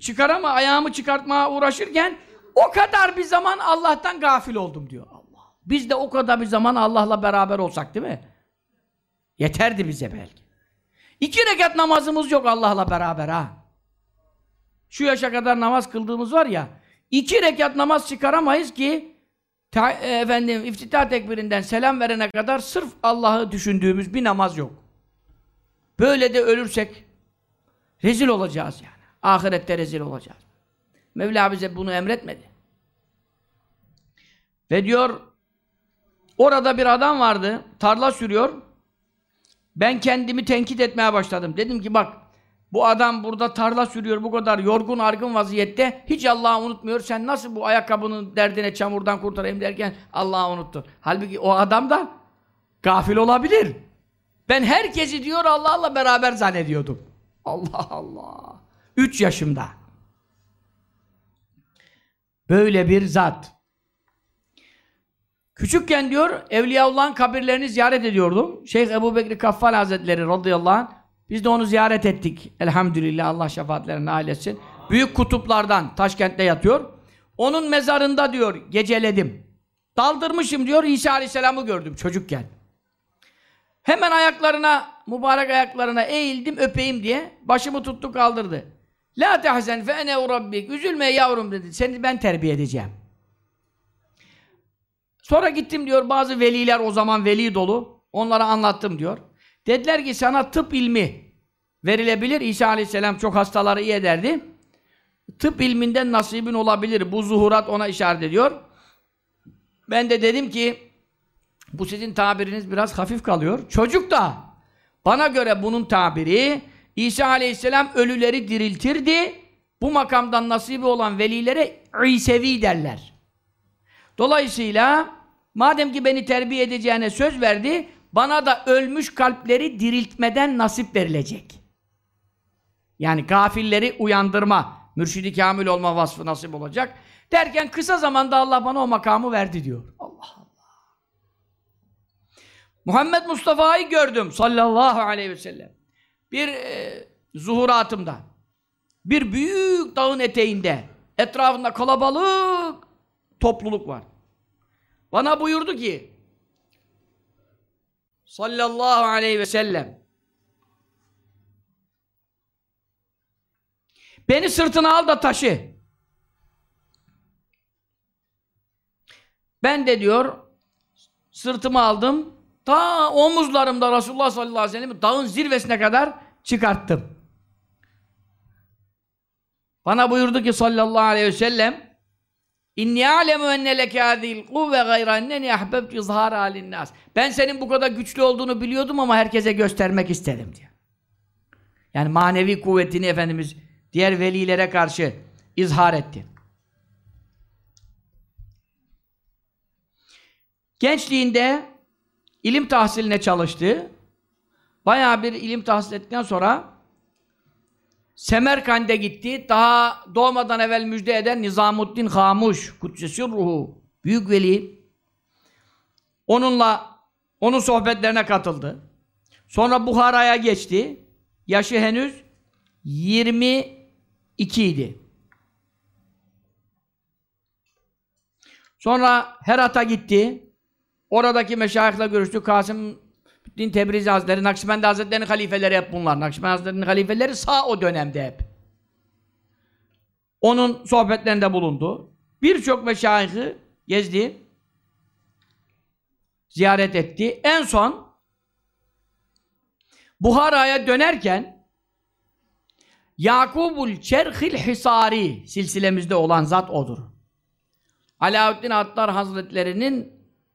[SPEAKER 2] Çıkarama ayağımı çıkartmaya uğraşırken o kadar bir zaman Allah'tan gafil oldum diyor. Allah. Biz de o kadar bir zaman Allah'la beraber olsak değil mi? Yeterdi bize belki. İki rekat namazımız yok Allah'la beraber ha. Şu yaşa kadar namaz kıldığımız var ya, iki rekat namaz çıkaramayız ki ta, e, efendim iftitah tekbirinden selam verene kadar sırf Allah'ı düşündüğümüz bir namaz yok. Böyle de ölürsek rezil olacağız yani. Ahirette rezil olacağız. Mevla bize bunu emretmedi. Ve diyor orada bir adam vardı, tarla sürüyor. Ben kendimi tenkit etmeye başladım. Dedim ki bak bu adam burada tarla sürüyor bu kadar yorgun argın vaziyette hiç Allah'ı unutmuyor. Sen nasıl bu ayakkabının derdine çamurdan kurtarayım derken Allah'ı unuttun. Halbuki o adam da gafil olabilir. Ben herkesi diyor Allah'la beraber zannediyordum. Allah Allah. Üç yaşımda. Böyle bir zat. Küçükken diyor Evliyaullah'ın kabirlerini ziyaret ediyordum. Şeyh Ebu Bekri Kaffal Hazretleri radıyallahu anh biz de onu ziyaret ettik. Elhamdülillah Allah şefaatlerine nail etsin. Büyük kutuplardan Taşkent'te yatıyor. Onun mezarında diyor geceledim. Daldırmışım diyor İsa Aleyhisselam'ı gördüm çocukken. Hemen ayaklarına, mübarek ayaklarına eğildim öpeyim diye. Başımı tuttu kaldırdı. La tehzen fe ene rabbik. Üzülme yavrum dedi. Seni ben terbiye edeceğim. Sonra gittim diyor bazı veliler o zaman veli dolu. Onlara anlattım diyor. Dediler ki sana tıp ilmi verilebilir. İsa Aleyhisselam çok hastaları iyi ederdi. Tıp ilminden nasibin olabilir. Bu zuhurat ona işaret ediyor. Ben de dedim ki bu sizin tabiriniz biraz hafif kalıyor. Çocuk da bana göre bunun tabiri İsa Aleyhisselam ölüleri diriltirdi. Bu makamdan nasibi olan velilere İsevi derler. Dolayısıyla madem ki beni terbiye edeceğine söz verdi, bana da ölmüş kalpleri diriltmeden nasip verilecek. Yani gafilleri uyandırma, mürşidi kamil olma vasfı nasip olacak. Derken kısa zamanda Allah bana o makamı verdi diyor. Allah Allah. Muhammed Mustafa'yı gördüm sallallahu aleyhi ve sellem. Bir e, zuhuratımda. Bir büyük dağın eteğinde. Etrafında kalabalık topluluk var. Bana buyurdu ki sallallahu aleyhi ve sellem beni sırtına al da taşı. Ben de diyor sırtımı aldım ta omuzlarımda Resulullah sallallahu aleyhi ve sellem dağın zirvesine kadar çıkarttım. Bana buyurdu ki sallallahu aleyhi ve sellem İnni alemu enne leke hadil kuvve gayra enneni ahbebtu izhar halin nas. Ben senin bu kadar güçlü olduğunu biliyordum ama herkese göstermek istedim diyor. Yani manevi kuvvetini Efendimiz diğer velilere karşı izhar etti. Gençliğinde ilim tahsiline çalıştı. Bayağı bir ilim tahsil ettikten sonra Semerkand'e gitti. Daha doğmadan evvel müjde eden Nizamuddin Hamuş, Kudsesi ruhu, büyük veli. Onunla, onun sohbetlerine katıldı. Sonra Buhara'ya geçti. Yaşı henüz 22 idi. Sonra Herat'a gitti. Oradaki meşayihle görüştü. Kasım Din Tebrizi Hazretleri, Nakşibendi Hazretleri'nin halifeleri hep bunlar. Nakşibendi Hazretleri'nin halifeleri sağ o dönemde hep. Onun sohbetlerinde bulundu. Birçok meşayihi gezdi. Ziyaret etti. En son Buhara'ya dönerken Yakubul Çerhil Hisari silsilemizde olan zat odur. Alaaddin Attar Hazretleri'nin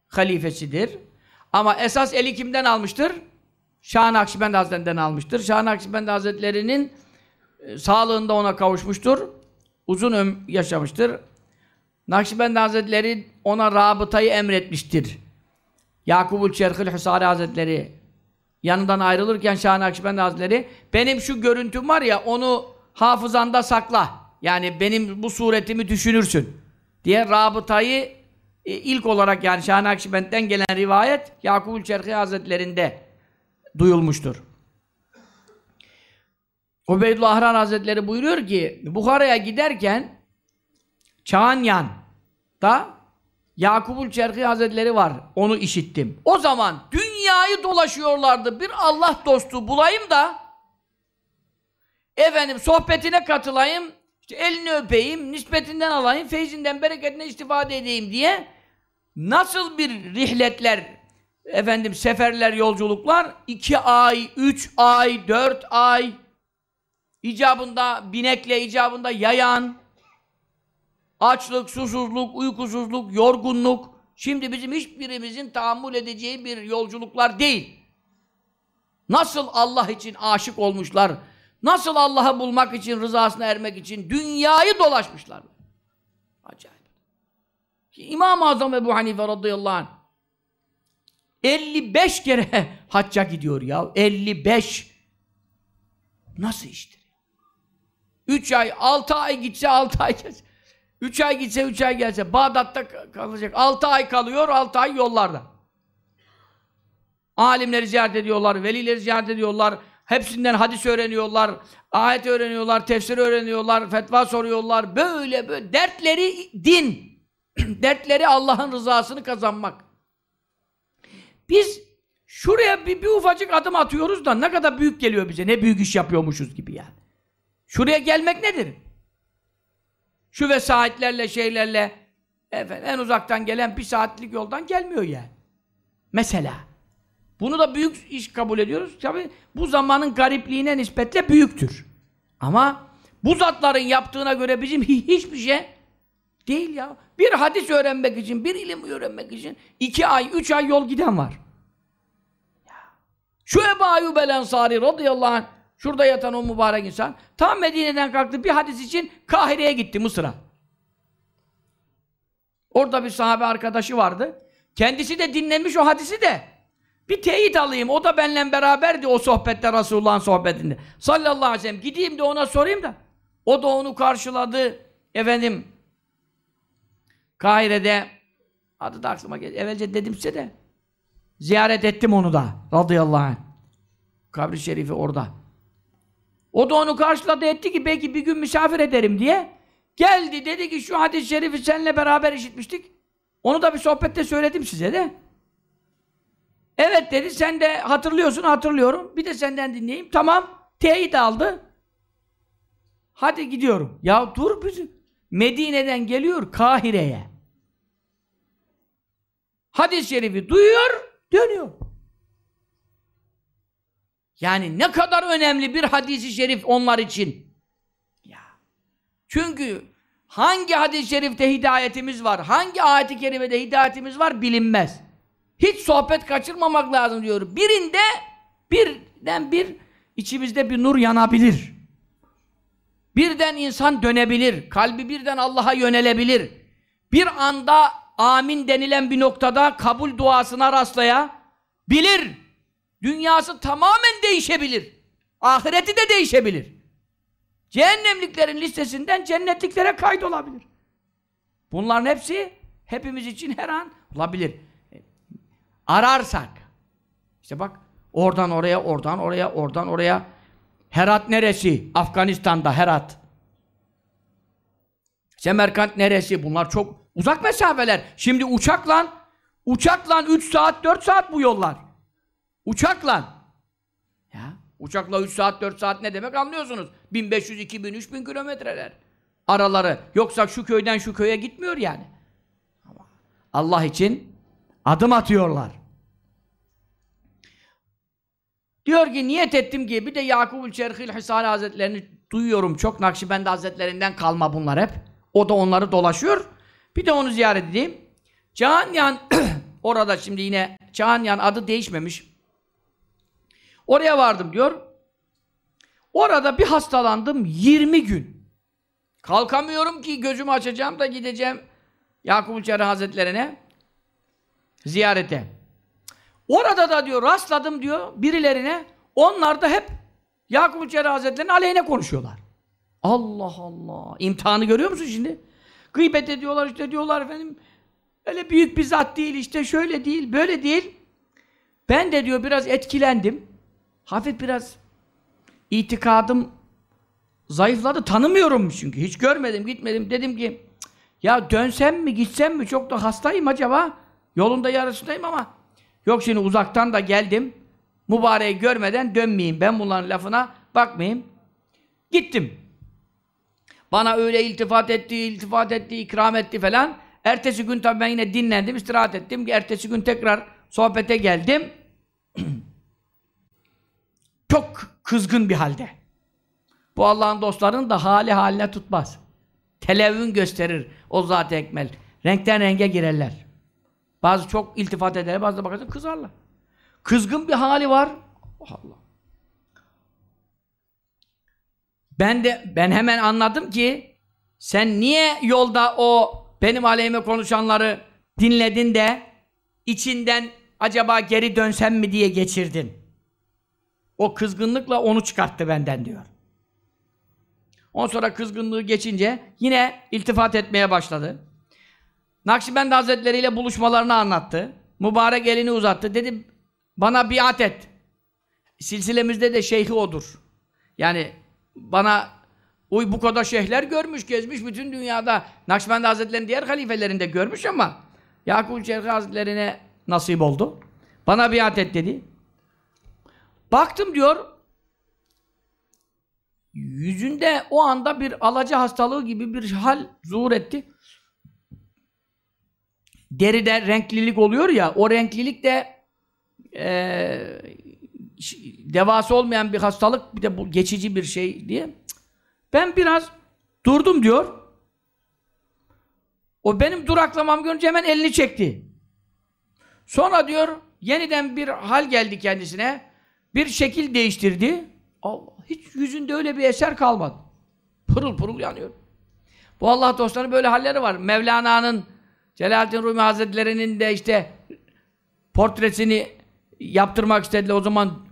[SPEAKER 2] halifesidir. Ama esas eli kimden almıştır? Şah Nakşibend Hazretleri'nden almıştır. Şah Nakşibend Hazretleri'nin e, sağlığında ona kavuşmuştur. Uzun ömür yaşamıştır. Nakşibend Hazretleri ona rabıtayı emretmiştir. Yakubul Çerhil Hüsari Hazretleri yanından ayrılırken Şah Nakşibend Hazretleri benim şu görüntüm var ya onu hafızanda sakla. Yani benim bu suretimi düşünürsün diye rabıtayı e, ilk olarak yani Şah Nakşibend'den gelen rivayet Yakubul Çerhi Hazretlerinde duyulmuştur. Ubeydullah Ahran Hazretleri buyuruyor ki Bukhara'ya giderken Çağanyan'da Yakubul Çerhi Hazretleri var. Onu işittim. O zaman dünyayı dolaşıyorlardı. Bir Allah dostu bulayım da efendim sohbetine katılayım, işte elini öpeyim, nispetinden alayım, feyzinden, bereketinden istifade edeyim diye nasıl bir rihletler, efendim seferler, yolculuklar iki ay, üç ay, dört ay icabında binekle, icabında yayan açlık, susuzluk, uykusuzluk, yorgunluk şimdi bizim hiçbirimizin tahammül edeceği bir yolculuklar değil. Nasıl Allah için aşık olmuşlar, nasıl Allah'ı bulmak için, rızasına ermek için dünyayı dolaşmışlar. Acayip. İmam-ı Azam Ebu Hanife radıyallahu anh 55 kere hacca gidiyor ya. 55. Nasıl iştir? 3 ay, 6 ay gitse 6 ay gelse. 3 ay gitse 3 ay gelse. Bağdat'ta kalacak. 6 ay kalıyor, 6 ay yollarda. Alimleri ziyaret ediyorlar, velileri ziyaret ediyorlar. Hepsinden hadis öğreniyorlar, ayet öğreniyorlar, tefsir öğreniyorlar, fetva soruyorlar. Böyle böyle. Dertleri din. Dertleri Allah'ın rızasını kazanmak. Biz şuraya bir, bir ufacık adım atıyoruz da ne kadar büyük geliyor bize. Ne büyük iş yapıyormuşuz gibi yani. Şuraya gelmek nedir? Şu vesayetlerle, şeylerle efendim, en uzaktan gelen bir saatlik yoldan gelmiyor yani. Mesela. Bunu da büyük iş kabul ediyoruz. Tabi bu zamanın garipliğine nispetle büyüktür. Ama bu zatların yaptığına göre bizim hiçbir şey değil ya. Bir hadis öğrenmek için, bir ilim öğrenmek için iki ay, üç ay yol giden var. Şu Ebu Ayyub el Ensari radıyallahu anh şurada yatan o mübarek insan tam Medine'den kalktı bir hadis için Kahire'ye gitti Mısır'a. Orada bir sahabe arkadaşı vardı. Kendisi de dinlemiş o hadisi de. Bir teyit alayım. O da benimle beraberdi o sohbette Resulullah'ın sohbetinde. Sallallahu aleyhi ve sellem. Gideyim de ona sorayım da. O da onu karşıladı. Efendim Kahire'de adı da aklıma geldi. Evvelce dedim size de ziyaret ettim onu da radıyallahu anh. Kabri şerifi orada. O da onu karşıladı etti ki belki bir gün misafir ederim diye. Geldi dedi ki şu hadis-i şerifi seninle beraber işitmiştik. Onu da bir sohbette söyledim size de. Evet dedi sen de hatırlıyorsun hatırlıyorum. Bir de senden dinleyeyim. Tamam. Teyit aldı. Hadi gidiyorum. Ya dur bizim. Medine'den geliyor Kahire'ye. Hadis-i şerifi duyuyor, dönüyor. Yani ne kadar önemli bir hadisi şerif onlar için. Ya. Çünkü hangi hadis-i şerifte hidayetimiz var, hangi ayet-i kerimede hidayetimiz var bilinmez. Hiç sohbet kaçırmamak lazım diyor. Birinde birden bir içimizde bir nur yanabilir. Birden insan dönebilir. Kalbi birden Allah'a yönelebilir. Bir anda amin denilen bir noktada kabul duasına rastlayabilir. Dünyası tamamen değişebilir. Ahireti de değişebilir. Cehennemliklerin listesinden cennetliklere kaydolabilir. Bunların hepsi hepimiz için her an olabilir. Ararsak. İşte bak oradan oraya, oradan oraya, oradan oraya. Herat neresi? Afganistan'da Herat. Semerkant neresi? Bunlar çok uzak mesafeler. Şimdi uçakla uçakla 3 saat 4 saat bu yollar. Uçakla. Ya uçakla 3 saat 4 saat ne demek anlıyorsunuz? 1500 2000 3000 kilometreler araları. Yoksa şu köyden şu köye gitmiyor yani. Allah için adım atıyorlar. Diyor ki niyet ettim ki bir de Yakub-ül Çerhil Hisari Hazretlerini duyuyorum. Çok Nakşibendi Hazretlerinden kalma bunlar hep. O da onları dolaşıyor. Bir de onu ziyaret edeyim. Canyan Orada şimdi yine Çağan yani adı değişmemiş. Oraya vardım diyor. Orada bir hastalandım 20 gün. Kalkamıyorum ki gözümü açacağım da gideceğim Yakup Uçarı Hazretlerine ziyarete. Orada da diyor rastladım diyor birilerine. Onlar da hep Yakup Uçarı Hazretleri'nin aleyhine konuşuyorlar. Allah Allah. İmtihanı görüyor musun şimdi? Gıybet ediyorlar işte diyorlar efendim. Öyle büyük bir zat değil işte şöyle değil böyle değil. Ben de diyor biraz etkilendim. Hafif biraz itikadım zayıfladı. Tanımıyorum çünkü. Hiç görmedim, gitmedim. Dedim ki ya dönsem mi, gitsem mi? Çok da hastayım acaba. Yolunda yarısındayım ama yok şimdi uzaktan da geldim. Mübareği görmeden dönmeyeyim. Ben bunların lafına bakmayayım. Gittim. Bana öyle iltifat etti, iltifat etti, ikram etti falan. Ertesi gün tabii ben yine dinlendim, istirahat ettim. Ertesi gün tekrar sohbete geldim. Çok kızgın bir halde. Bu Allah'ın dostlarının da hali haline tutmaz. Televün gösterir o zat-ı ekmel. Renkten renge girerler. Bazı çok iltifat eder, bazı da bakarsın kızarlar. Kızgın bir hali var. Allah. Ben de ben hemen anladım ki sen niye yolda o benim aleyhime konuşanları dinledin de içinden acaba geri dönsem mi diye geçirdin. O kızgınlıkla onu çıkarttı benden diyor. Ondan sonra kızgınlığı geçince yine iltifat etmeye başladı. Nakşibend Hazretleri ile buluşmalarını anlattı. Mübarek elini uzattı. Dedi bana biat et. Silsilemizde de şeyhi odur. Yani bana uy bu kadar şeyhler görmüş, gezmiş bütün dünyada. Nakşibend Hazretleri'nin diğer halifelerinde görmüş ama Yakup Çerhi Hazretlerine nasip oldu. Bana biat et dedi. Baktım diyor yüzünde o anda bir alaca hastalığı gibi bir hal zuhur etti. Deride renklilik oluyor ya, o renklilik de e, devası olmayan bir hastalık, bir de bu geçici bir şey diye. Ben biraz durdum diyor. O benim duraklamam görünce hemen elini çekti. Sonra diyor, yeniden bir hal geldi kendisine. Bir şekil değiştirdi. Allah, hiç yüzünde öyle bir eser kalmadı. Pırıl pırıl yanıyor. Bu Allah dostlarının böyle halleri var. Mevlana'nın, Celalettin Rumi Hazretleri'nin de işte portresini yaptırmak istediler. O zaman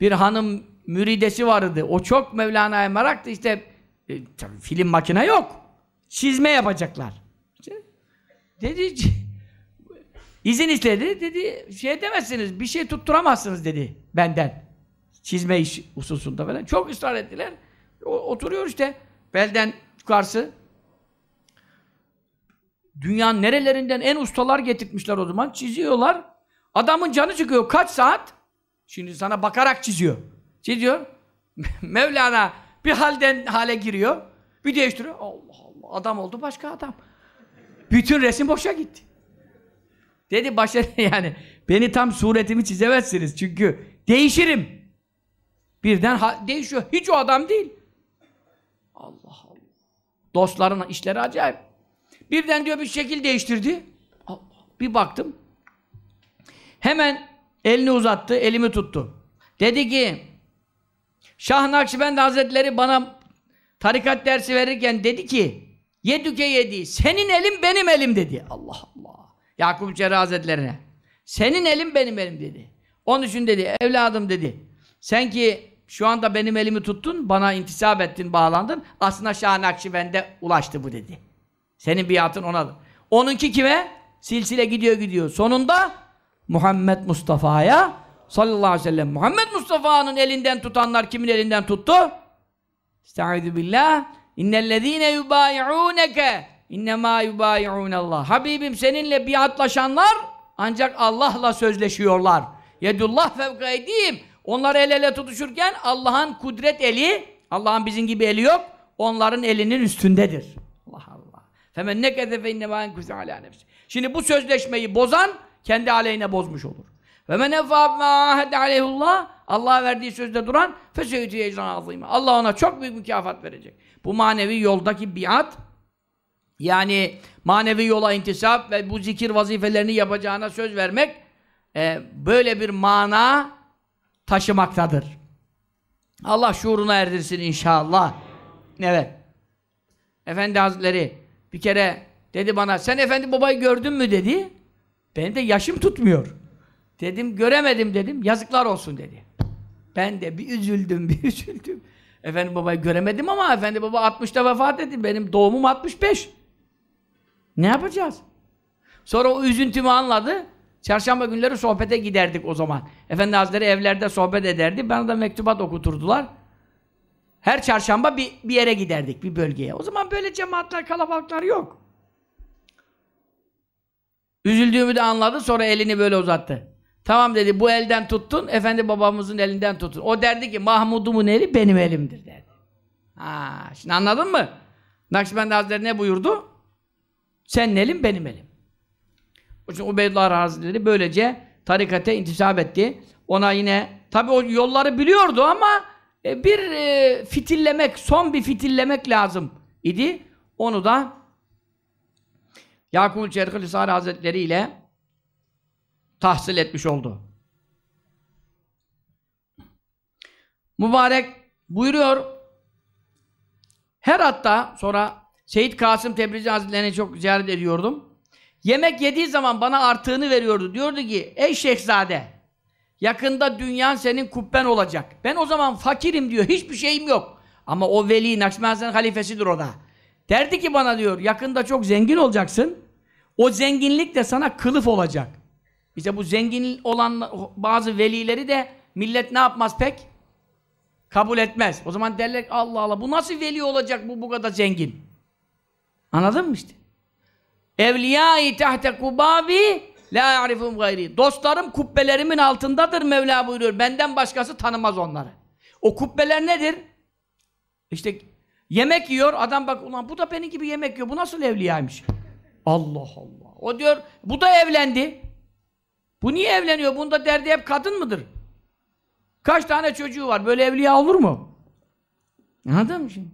[SPEAKER 2] bir hanım müridesi vardı. O çok Mevlana'ya meraktı. İşte e, tabii film makine yok. Çizme yapacaklar. Dedi izin istedi. Dedi şey demezsiniz. Bir şey tutturamazsınız dedi benden. Çizme iş hususunda falan. Çok ısrar ettiler. O, oturuyor işte. Belden yukarısı. Dünyanın nerelerinden en ustalar getirmişler o zaman. Çiziyorlar. Adamın canı çıkıyor. Kaç saat? Şimdi sana bakarak çiziyor. Çiziyor. Mevlana bir halden hale giriyor. Bir değiştiriyor. Allah Allah. Adam oldu başka adam. Bütün resim boşa gitti. Dedi başa yani beni tam suretimi çizemezsiniz. Çünkü değişirim. Birden değişiyor. Hiç o adam değil. Allah Allah. Dostların işleri acayip. Birden diyor bir şekil değiştirdi. Bir baktım. Hemen elini uzattı, elimi tuttu. Dedi ki Şah Nakşibend Hazretleri bana tarikat dersi verirken dedi ki Yedüke yedi. Senin elim benim elim dedi. Allah Allah. Yakup Cerrah Hazretlerine. Senin elim benim elim dedi. Onun için dedi evladım dedi. Sen ki şu anda benim elimi tuttun, bana intisap ettin, bağlandın. Aslında Şah Nakşibend'e ulaştı bu dedi. Senin biatın onadır. Onunki kime? Silsile gidiyor gidiyor. Sonunda Muhammed Mustafa'ya sallallahu aleyhi ve sellem. Muhammed Mustafa'nın elinden tutanlar kimin elinden tuttu? Estaizu billah. İnnellezîne yubâyi'ûneke innemâ yubâyi'ûnallah. Habibim seninle biatlaşanlar ancak Allah'la sözleşiyorlar. Yedullah fevka edeyim. Onlar el ele tutuşurken Allah'ın kudret eli, Allah'ın bizim gibi eli yok, onların elinin üstündedir. Femen nekeze fe innemâ enkuse alâ nefsi. Şimdi bu sözleşmeyi bozan kendi aleyhine bozmuş olur. Ve men efâb mâ ahede aleyhullah Allah'a verdiği sözde duran feseyütü ecran azîmâ. Allah ona çok büyük mükafat verecek. Bu manevi yoldaki biat yani manevi yola intisap ve bu zikir vazifelerini yapacağına söz vermek e, böyle bir mana taşımaktadır. Allah şuuruna erdirsin inşallah. Evet. Efendi Hazretleri bir kere dedi bana sen efendi babayı gördün mü dedi. Benim de yaşım tutmuyor. Dedim göremedim dedim. Yazıklar olsun dedi. Ben de bir üzüldüm bir üzüldüm. Efendi babayı göremedim ama efendi baba 60'ta vefat etti. Benim doğumum 65. Ne yapacağız? Sonra o üzüntümü anladı. Çarşamba günleri sohbete giderdik o zaman. Efendi Hazretleri evlerde sohbet ederdi. Bana da mektubat okuturdular. Her çarşamba bir, bir yere giderdik, bir bölgeye. O zaman böyle cemaatler, kalabalıklar yok. Üzüldüğümü de anladı, sonra elini böyle uzattı. Tamam dedi, bu elden tuttun, efendi babamızın elinden tutun. O derdi ki, Mahmud'umun eli benim elimdir derdi. Ha, şimdi anladın mı? Nakşibendi Hazretleri ne buyurdu? Senin elin, benim elim. O için Ubeydullah Hazretleri böylece tarikate intisap etti. Ona yine, tabi o yolları biliyordu ama e, bir e, fitillemek, son bir fitillemek lazım idi. Onu da Yakub-ül Çerkil Hazretleri ile tahsil etmiş oldu. Mübarek buyuruyor her hatta sonra Seyyid Kasım Tebrizi Hazretleri'ni çok ziyaret ediyordum. Yemek yediği zaman bana artığını veriyordu. Diyordu ki ey şehzade yakında dünyan senin kubben olacak. Ben o zaman fakirim diyor. Hiçbir şeyim yok. Ama o veli Nakşibendi halifesidir o da. Derdi ki bana diyor yakında çok zengin olacaksın. O zenginlik de sana kılıf olacak. İşte bu zengin olan bazı velileri de millet ne yapmaz pek? Kabul etmez. O zaman derler Allah Allah bu nasıl veli olacak bu bu kadar zengin? Anladın mı işte? Evliyâi tahte kubabi la ya'rifum gayri. Dostlarım kubbelerimin altındadır Mevla buyuruyor. Benden başkası tanımaz onları. O kubbeler nedir? İşte yemek yiyor. Adam bak ulan bu da benim gibi yemek yiyor. Bu nasıl evliyaymış? Allah Allah. O diyor bu da evlendi. Bu niye evleniyor? Bunda derdi hep kadın mıdır? Kaç tane çocuğu var? Böyle evliya olur mu? Anladın mı şimdi?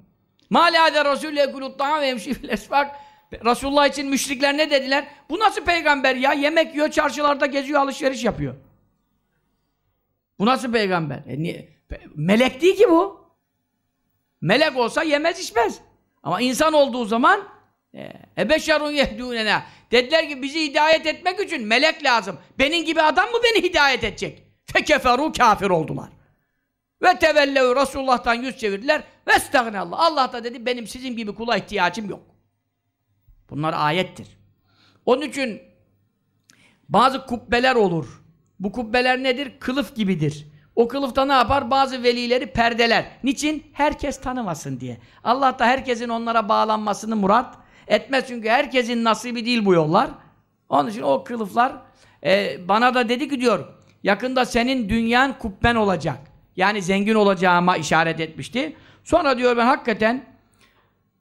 [SPEAKER 2] Mâlâde Rasûle kuluttan ve emşifil esfak Resulullah için müşrikler ne dediler? Bu nasıl peygamber ya? Yemek yiyor, çarşılarda geziyor, alışveriş yapıyor. Bu nasıl peygamber? E niye? Melek değil ki bu. Melek olsa yemez içmez. Ama insan olduğu zaman ebeşerun yehdûnena dediler ki bizi hidayet etmek için melek lazım. Benim gibi adam mı beni hidayet edecek? Fekeferu kafir oldular. Ve tevellev Resulullah'tan yüz çevirdiler. Ve Allah. Allah da dedi benim sizin gibi kula ihtiyacım yok. Bunlar ayettir. Onun için bazı kubbeler olur. Bu kubbeler nedir? Kılıf gibidir. O kılıfta ne yapar? Bazı velileri perdeler. Niçin? Herkes tanımasın diye. Allah da herkesin onlara bağlanmasını murat etmez. Çünkü herkesin nasibi değil bu yollar. Onun için o kılıflar e, bana da dedi ki diyor yakında senin dünyan kubben olacak. Yani zengin olacağıma işaret etmişti. Sonra diyor ben hakikaten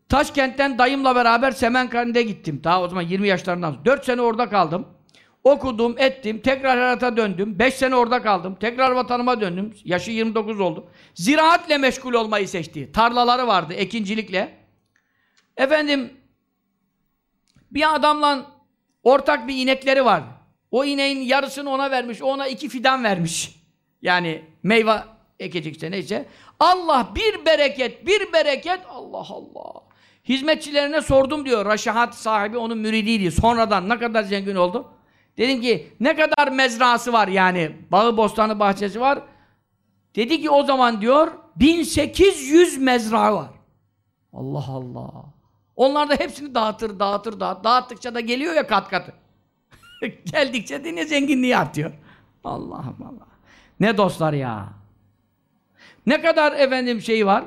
[SPEAKER 2] Taşkent'ten dayımla beraber Semenkand'e gittim. Daha o zaman 20 yaşlarından sonra. 4 sene orada kaldım. Okudum, ettim. Tekrar Herat'a döndüm. 5 sene orada kaldım. Tekrar vatanıma döndüm. Yaşı 29 oldu. Ziraatle meşgul olmayı seçti. Tarlaları vardı, ekincilikle. Efendim, bir adamla ortak bir inekleri var. O ineğin yarısını ona vermiş. Ona iki fidan vermiş. Yani meyve ekecekse neyse. Allah bir bereket, bir bereket. Allah Allah. Hizmetçilerine sordum diyor. Raşahat sahibi onun müridiydi. Sonradan ne kadar zengin oldu? Dedim ki ne kadar mezrası var yani. Bağı, bostanı, bahçesi var. Dedi ki o zaman diyor 1800 mezra var. Allah Allah. Onlar da hepsini dağıtır, dağıtır, dağıtır. Dağıttıkça da geliyor ya kat katı. Geldikçe de ne zenginliği artıyor. Allah'ım Allah. Ne dostlar ya. Ne kadar efendim şey var?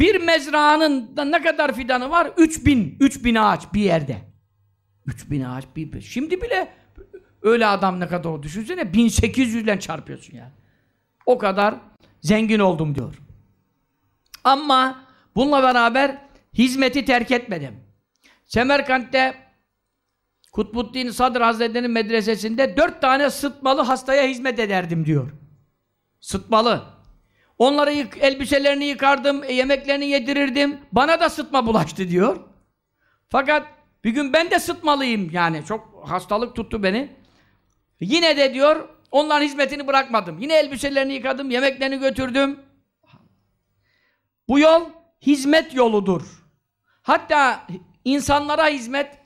[SPEAKER 2] Bir mezranın ne kadar fidanı var? 3000, 3000 ağaç bir yerde. 3000 ağaç bir, Şimdi bile öyle adam ne kadar o düşünsene 1800 ile çarpıyorsun yani. O kadar zengin oldum diyor. Ama bununla beraber hizmeti terk etmedim. Semerkant'te Kutbuddin Sadr Hazretleri'nin medresesinde dört tane sıtmalı hastaya hizmet ederdim diyor. Sıtmalı. Onları yık, elbiselerini yıkardım, e, yemeklerini yedirirdim. Bana da sıtma bulaştı diyor. Fakat bir gün ben de sıtmalıyım yani. Çok hastalık tuttu beni. Yine de diyor onların hizmetini bırakmadım. Yine elbiselerini yıkadım, yemeklerini götürdüm. Bu yol hizmet yoludur. Hatta insanlara hizmet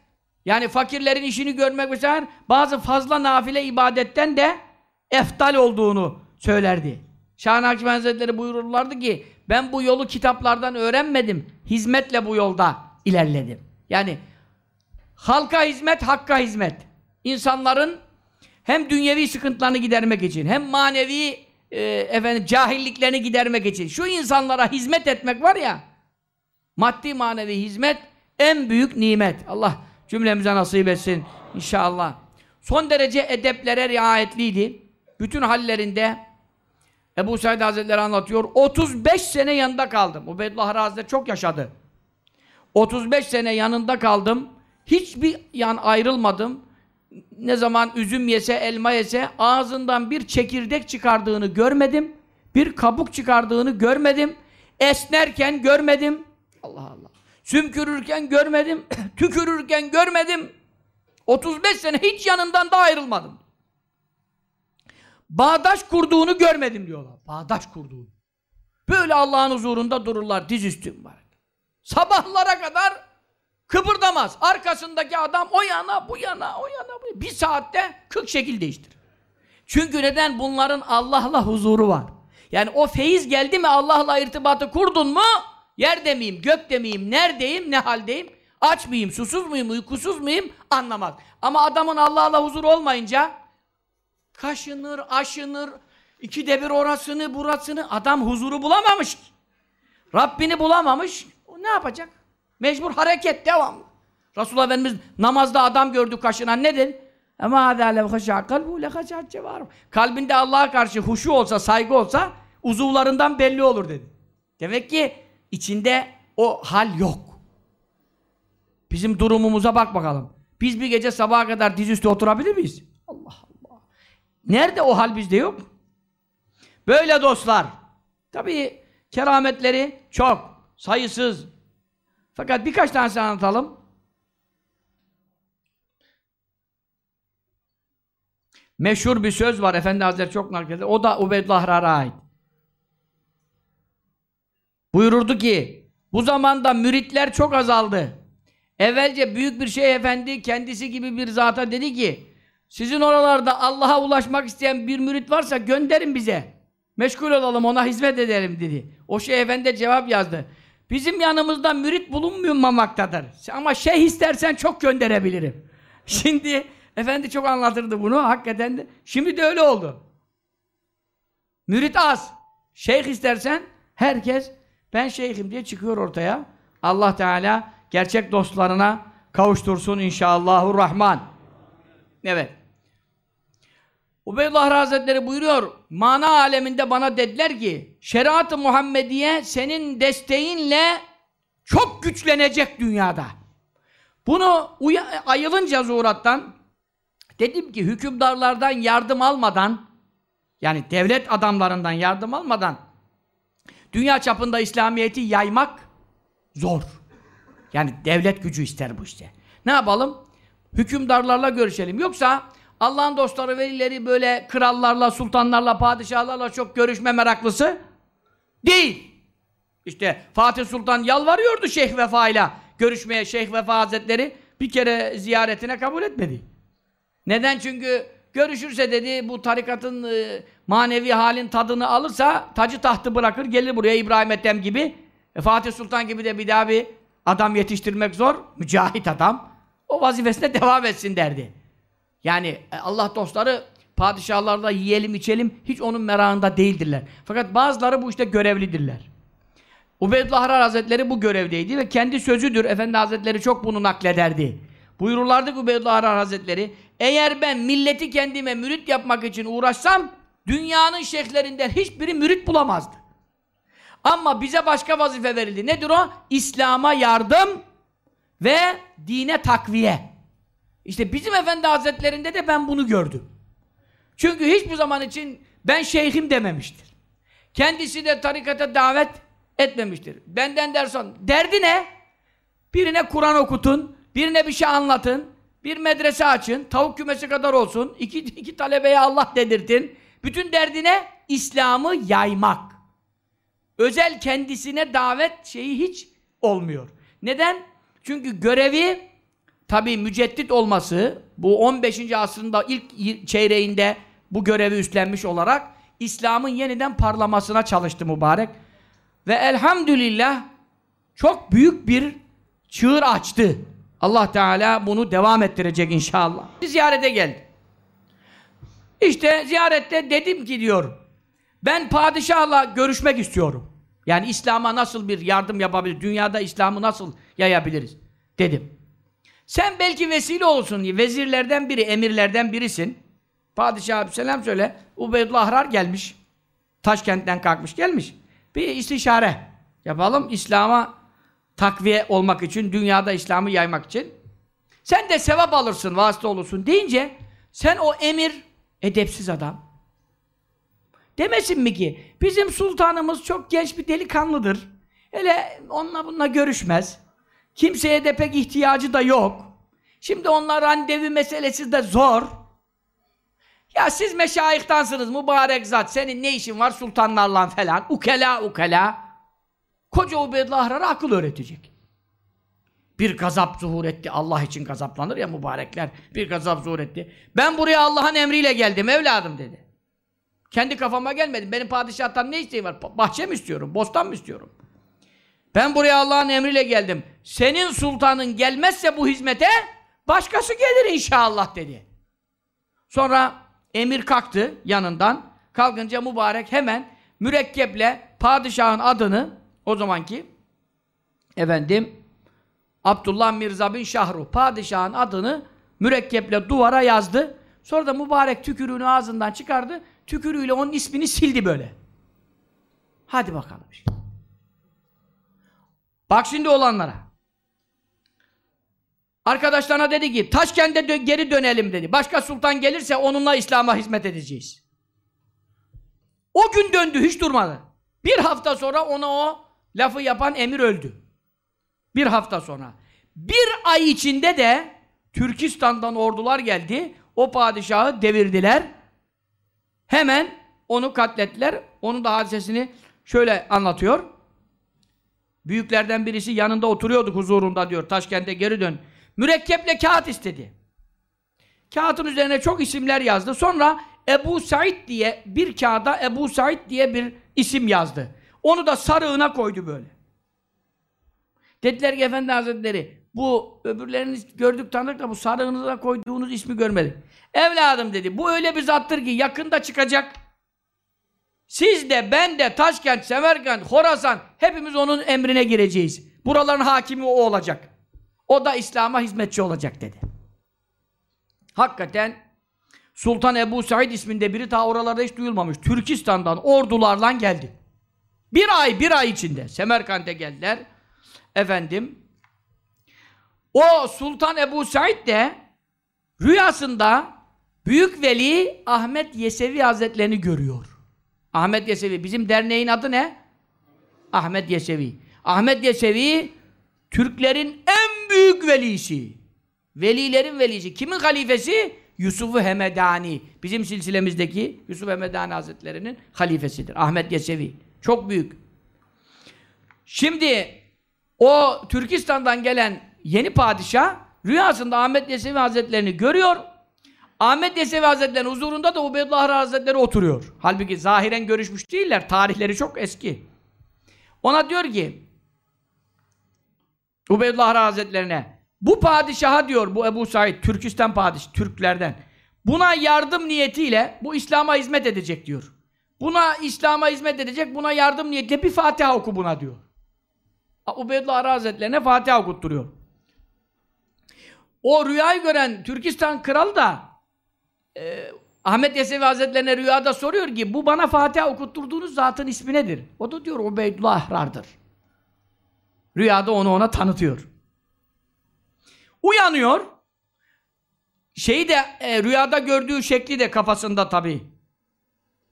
[SPEAKER 2] yani fakirlerin işini görmek mesela bazı fazla nafile ibadetten de eftal olduğunu söylerdi. Şah Nakşibendi Hazretleri buyururlardı ki ben bu yolu kitaplardan öğrenmedim. Hizmetle bu yolda ilerledim. Yani halka hizmet, hakka hizmet. İnsanların hem dünyevi sıkıntılarını gidermek için hem manevi e, efendim cahilliklerini gidermek için şu insanlara hizmet etmek var ya maddi manevi hizmet en büyük nimet. Allah cümlemize nasip etsin inşallah. Son derece edeplere riayetliydi. Bütün hallerinde Ebu Said Hazretleri anlatıyor. 35 sene yanında kaldım. Ubeydullah Hazretleri çok yaşadı. 35 sene yanında kaldım. Hiçbir yan ayrılmadım. Ne zaman üzüm yese, elma yese ağzından bir çekirdek çıkardığını görmedim. Bir kabuk çıkardığını görmedim. Esnerken görmedim. Allah Allah. Sümkürürken görmedim. Tükürürken görmedim. 35 sene hiç yanından da ayrılmadım. Bağdaş kurduğunu görmedim diyorlar. Bağdaş kurduğunu. Böyle Allah'ın huzurunda dururlar dizüstü mübarek. Sabahlara kadar kıpırdamaz. Arkasındaki adam o yana, bu yana, o yana. Bu yana. Bir saatte 40 şekil değiştirir. Çünkü neden? Bunların Allah'la huzuru var. Yani o feyiz geldi mi Allah'la irtibatı kurdun mu yerde miyim, gökte miyim, neredeyim, ne haldeyim? Aç mıyım, susuz muyum, uykusuz muyum anlamaz. Ama adamın Allah'la huzuru olmayınca kaşınır, aşınır, ikide bir orasını, burasını adam huzuru bulamamış. Rabbini bulamamış. O ne yapacak? Mecbur hareket devam. Resulullah Efendimiz namazda adam gördü kaşınan ne dedi? Ama hâzâ lev haşâ kalbû le cevarım. Kalbinde Allah'a karşı huşu olsa, saygı olsa uzuvlarından belli olur dedi. Demek ki içinde o hal yok. Bizim durumumuza bak bakalım. Biz bir gece sabaha kadar dizüstü oturabilir miyiz? Allah. Nerede o hal bizde yok? Böyle dostlar. Tabii kerametleri çok, sayısız. Fakat birkaç tanesini anlatalım. Meşhur bir söz var, Efendi Hazretleri çok nakleder. O da Ubeydullah Rar'a ait. Buyururdu ki, bu zamanda müritler çok azaldı. Evvelce büyük bir şey efendi kendisi gibi bir zata dedi ki, sizin oralarda Allah'a ulaşmak isteyen bir mürit varsa gönderin bize. Meşgul olalım, ona hizmet edelim dedi. O şey efendi cevap yazdı. Bizim yanımızda mürit bulunmamaktadır. Ama şeyh istersen çok gönderebilirim. Şimdi efendi çok anlatırdı bunu hakikaten de. Şimdi de öyle oldu. Mürit az. Şeyh istersen herkes ben şeyhim diye çıkıyor ortaya. Allah Teala gerçek dostlarına kavuştursun inşallahurrahman. Evet. Ubeydullah Hazretleri buyuruyor, mana aleminde bana dediler ki, şeriat-ı Muhammediye senin desteğinle çok güçlenecek dünyada. Bunu ayılınca zuhurattan, dedim ki hükümdarlardan yardım almadan, yani devlet adamlarından yardım almadan, dünya çapında İslamiyet'i yaymak zor. Yani devlet gücü ister bu işte. Ne yapalım? Hükümdarlarla görüşelim. Yoksa Allah'ın dostları, velileri böyle krallarla, sultanlarla, padişahlarla çok görüşme meraklısı değil. İşte Fatih Sultan yalvarıyordu Şeyh Vefa ile görüşmeye Şeyh Vefa Hazretleri bir kere ziyaretine kabul etmedi. Neden? Çünkü görüşürse dedi bu tarikatın e, manevi halin tadını alırsa tacı tahtı bırakır gelir buraya İbrahim Ethem gibi. E, Fatih Sultan gibi de bir daha bir adam yetiştirmek zor. Mücahit adam. O vazifesine devam etsin derdi. Yani e, Allah dostları padişahlarla yiyelim içelim hiç onun merakında değildirler. Fakat bazıları bu işte görevlidirler. Ubeydullah Harar Hazretleri bu görevdeydi ve kendi sözüdür. Efendi Hazretleri çok bunu naklederdi. Buyururlardı ki Ubeydullah Harar Hazretleri eğer ben milleti kendime mürit yapmak için uğraşsam dünyanın şeyhlerinden hiçbiri mürit bulamazdı. Ama bize başka vazife verildi. Nedir o? İslam'a yardım ve dine takviye. İşte bizim Efendi Hazretlerinde de ben bunu gördüm. Çünkü hiçbir zaman için ben şeyhim dememiştir. Kendisi de tarikata davet etmemiştir. Benden derson. Derdi ne? Birine Kur'an okutun, birine bir şey anlatın, bir medrese açın, tavuk kümesi kadar olsun, iki, iki talebeye Allah dedirtin. Bütün derdine İslam'ı yaymak. Özel kendisine davet şeyi hiç olmuyor. Neden? Çünkü görevi tabi müceddit olması, bu 15. asrında ilk çeyreğinde bu görevi üstlenmiş olarak İslam'ın yeniden parlamasına çalıştı mübarek. Ve elhamdülillah çok büyük bir çığır açtı. Allah Teala bunu devam ettirecek inşallah. Ziyarete geldi. İşte ziyarette dedim ki diyor, ben padişahla görüşmek istiyorum. Yani İslam'a nasıl bir yardım yapabilir, dünyada İslam'ı nasıl yayabiliriz dedim. Sen belki vesile olsun, vezirlerden biri, emirlerden birisin. Padişah selam söyle, Ubeydullah Ahrar gelmiş. Taşkent'ten kalkmış gelmiş. Bir istişare yapalım İslam'a takviye olmak için, dünyada İslam'ı yaymak için. Sen de sevap alırsın, vasıta olursun deyince sen o emir edepsiz adam. Demesin mi ki bizim sultanımız çok genç bir delikanlıdır. Hele onunla bununla görüşmez. Kimseye de pek ihtiyacı da yok. Şimdi onlar randevu meselesi de zor. Ya siz meşayihtansınız mübarek zat. Senin ne işin var sultanlarla falan. Ukela ukela. Koca Ubeydullah Ahrar'a akıl öğretecek. Bir gazap zuhur etti. Allah için gazaplanır ya mübarekler. Bir gazap zuhur etti. Ben buraya Allah'ın emriyle geldim evladım dedi. Kendi kafama gelmedim. Benim padişahtan ne isteği var? Bahçe mi istiyorum? Bostan mı istiyorum? Ben buraya Allah'ın emriyle geldim. Senin sultanın gelmezse bu hizmete başkası gelir inşallah dedi. Sonra emir kalktı yanından. Kalkınca mübarek hemen mürekkeple padişahın adını o zamanki efendim Abdullah Mirza bin Şahru padişahın adını mürekkeple duvara yazdı. Sonra da mübarek tükürüğünü ağzından çıkardı. Tükürüğüyle onun ismini sildi böyle. Hadi bakalım. Bak şimdi olanlara. Arkadaşlarına dedi ki Taşkent'e dö geri dönelim dedi. Başka sultan gelirse onunla İslam'a hizmet edeceğiz. O gün döndü hiç durmadı. Bir hafta sonra ona o lafı yapan emir öldü. Bir hafta sonra. Bir ay içinde de Türkistan'dan ordular geldi. O padişahı devirdiler. Hemen onu katlettiler. Onun da hadisesini şöyle anlatıyor. Büyüklerden birisi yanında oturuyorduk huzurunda diyor. Taşkent'e geri dön. Mürekkeple kağıt istedi. Kağıtın üzerine çok isimler yazdı. Sonra Ebu Said diye bir kağıda Ebu Said diye bir isim yazdı. Onu da sarığına koydu böyle. Dediler ki Efendi Hazretleri bu öbürlerini gördük tanıdık da bu sarığınıza koyduğunuz ismi görmedik. Evladım dedi bu öyle bir zattır ki yakında çıkacak. Siz de ben de Taşkent, Semerkant, Horasan hepimiz onun emrine gireceğiz. Buraların hakimi o olacak. O da İslam'a hizmetçi olacak dedi. Hakikaten Sultan Ebu Said isminde biri ta oralarda hiç duyulmamış. Türkistan'dan ordularla geldi. Bir ay, bir ay içinde Semerkant'e geldiler. Efendim o Sultan Ebu Said de rüyasında Büyük Veli Ahmet Yesevi Hazretlerini görüyor. Ahmet Yesevi. Bizim derneğin adı ne? Ahmet Yesevi. Ahmet Yesevi Türklerin en büyük velisi. Velilerin velisi. Kimin halifesi? Yusuf-u Hemedani. Bizim silsilemizdeki Yusuf Hemedani Hazretlerinin halifesidir. Ahmet Yesevi. Çok büyük. Şimdi o Türkistan'dan gelen yeni padişah rüyasında Ahmet Yesevi Hazretlerini görüyor. Ahmet Yesevi Hazretleri'nin huzurunda da Ubeydullah Hazretleri oturuyor. Halbuki zahiren görüşmüş değiller. Tarihleri çok eski. Ona diyor ki Ubeydullah Hazretlerine bu padişaha diyor bu Ebu Said Türkistan padişahı Türklerden buna yardım niyetiyle bu İslam'a hizmet edecek diyor. Buna İslam'a hizmet edecek buna yardım niyetiyle bir Fatiha oku buna diyor. Ubeydullah Hazretlerine Fatiha okutturuyor. O rüyayı gören Türkistan kralı da e, Ahmet Yesevi Hazretlerine rüyada soruyor ki bu bana Fatiha okutturduğunuz zatın ismi nedir? O da diyor Ubeydullah Ahrar'dır. Rüyada onu ona tanıtıyor. Uyanıyor. Şeyi de e, rüyada gördüğü şekli de kafasında tabi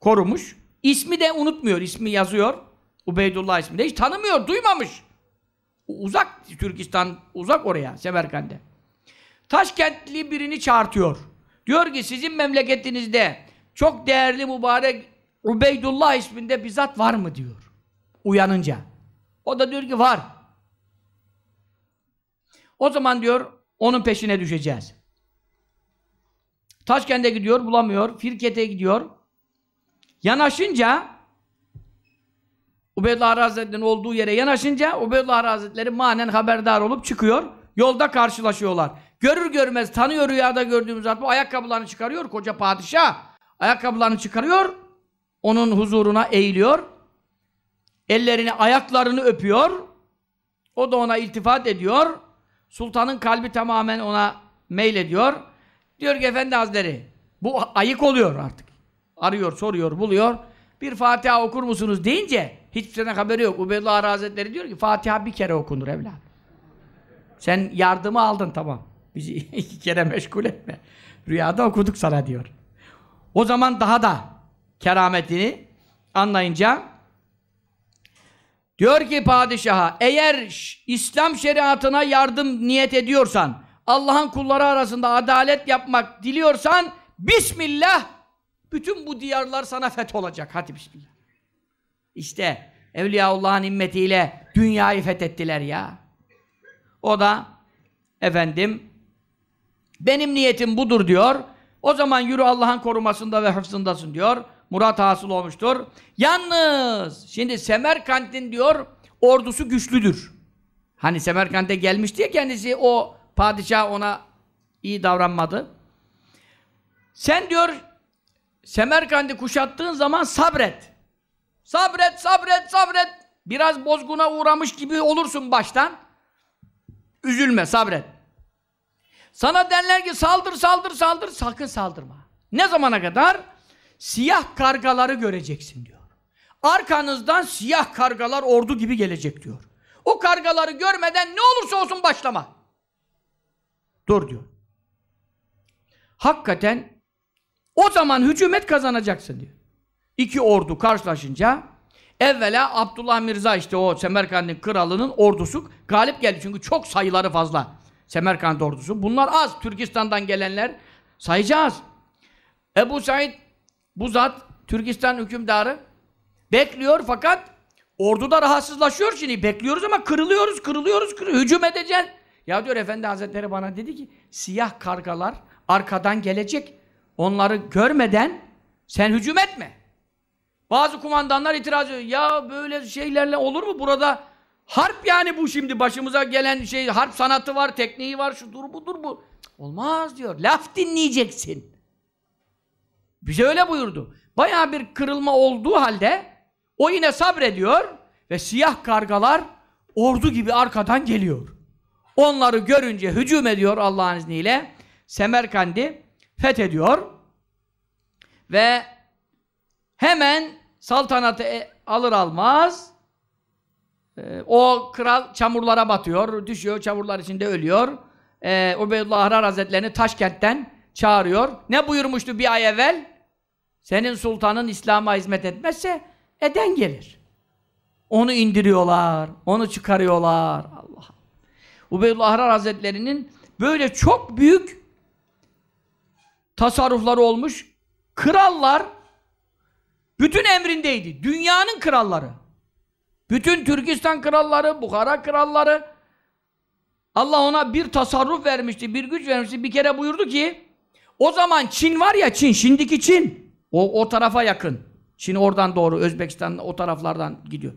[SPEAKER 2] korumuş. İsmi de unutmuyor. ismi yazıyor. Ubeydullah ismi de hiç tanımıyor, duymamış. Uzak Türkistan, uzak oraya, Semerkant'e. Taşkentli birini çağırtıyor. Diyor ki sizin memleketinizde çok değerli mübarek Ubeydullah isminde bir zat var mı diyor. Uyanınca. O da diyor ki var. O zaman diyor onun peşine düşeceğiz. Taşkent'e gidiyor bulamıyor. Firket'e gidiyor. Yanaşınca Ubeydullah Hazretleri'nin olduğu yere yanaşınca Ubeydullah Hazretleri manen haberdar olup çıkıyor. Yolda karşılaşıyorlar. Görür görmez tanıyor rüyada gördüğümüz zat bu ayakkabılarını çıkarıyor koca padişah. Ayakkabılarını çıkarıyor. Onun huzuruna eğiliyor. Ellerini ayaklarını öpüyor. O da ona iltifat ediyor. Sultanın kalbi tamamen ona meylediyor. Diyor ki Efendi Hazretleri bu ayık oluyor artık. Arıyor, soruyor, buluyor. Bir Fatiha okur musunuz deyince hiçbir şeyden haberi yok. Ubeydullah Hazretleri diyor ki Fatiha bir kere okunur evlat. Sen yardımı aldın tamam. Bizi iki kere meşgul etme. Rüyada okuduk sana diyor. O zaman daha da kerametini anlayınca diyor ki padişaha eğer İslam şeriatına yardım niyet ediyorsan Allah'ın kulları arasında adalet yapmak diliyorsan Bismillah bütün bu diyarlar sana feth olacak. Hadi Bismillah. İşte Evliyaullah'ın himmetiyle dünyayı fethettiler ya. O da efendim benim niyetim budur diyor. O zaman yürü Allah'ın korumasında ve hıfzındasın diyor. Murat hasıl olmuştur. Yalnız şimdi Semerkant'in diyor ordusu güçlüdür. Hani Semerkant'e gelmişti ya kendisi o padişah ona iyi davranmadı. Sen diyor Semerkant'ı kuşattığın zaman sabret. Sabret, sabret, sabret. Biraz bozguna uğramış gibi olursun baştan. Üzülme, sabret. Sana derler ki saldır, saldır, saldır. Sakın saldırma. Ne zamana kadar? Siyah kargaları göreceksin diyor. Arkanızdan siyah kargalar ordu gibi gelecek diyor. O kargaları görmeden ne olursa olsun başlama. Dur diyor. Hakikaten o zaman hücumet kazanacaksın diyor. İki ordu karşılaşınca evvela Abdullah Mirza işte o Semerkant'ın kralının ordusu galip geldi. Çünkü çok sayıları fazla Semerkant ordusu. Bunlar az. Türkistan'dan gelenler sayacağız. Ebu Said bu zat Türkistan hükümdarı bekliyor fakat orduda rahatsızlaşıyor şimdi. Bekliyoruz ama kırılıyoruz, kırılıyoruz, kırılıyoruz. Hücum edeceğiz. Ya diyor Efendi Hazretleri bana dedi ki siyah kargalar arkadan gelecek. Onları görmeden sen hücum etme. Bazı kumandanlar itiraz ediyor. Ya böyle şeylerle olur mu? Burada harp yani bu şimdi başımıza gelen şey harp sanatı var, tekniği var, şu dur budur bu. Olmaz diyor. Laf dinleyeceksin. Bize öyle buyurdu. Bayağı bir kırılma olduğu halde o yine sabrediyor ve siyah kargalar ordu gibi arkadan geliyor. Onları görünce hücum ediyor Allah'ın izniyle. Semerkand'i fethediyor. Ve hemen saltanatı e, alır almaz e, o kral çamurlara batıyor, düşüyor, çamurlar içinde ölüyor. E, Ubeydullah Ahrar Hazretlerini Taşkent'ten çağırıyor. Ne buyurmuştu bir ay evvel? Senin sultanın İslam'a hizmet etmezse eden gelir. Onu indiriyorlar, onu çıkarıyorlar. Allah. Ubeydullah Ahrar Hazretleri'nin böyle çok büyük tasarrufları olmuş. Krallar bütün emrindeydi. Dünyanın kralları. Bütün Türkistan kralları, Bukhara kralları Allah ona bir tasarruf vermişti, bir güç vermişti. Bir kere buyurdu ki o zaman Çin var ya Çin, şimdiki Çin. O, o tarafa yakın. Çin oradan doğru, Özbekistan o taraflardan gidiyor.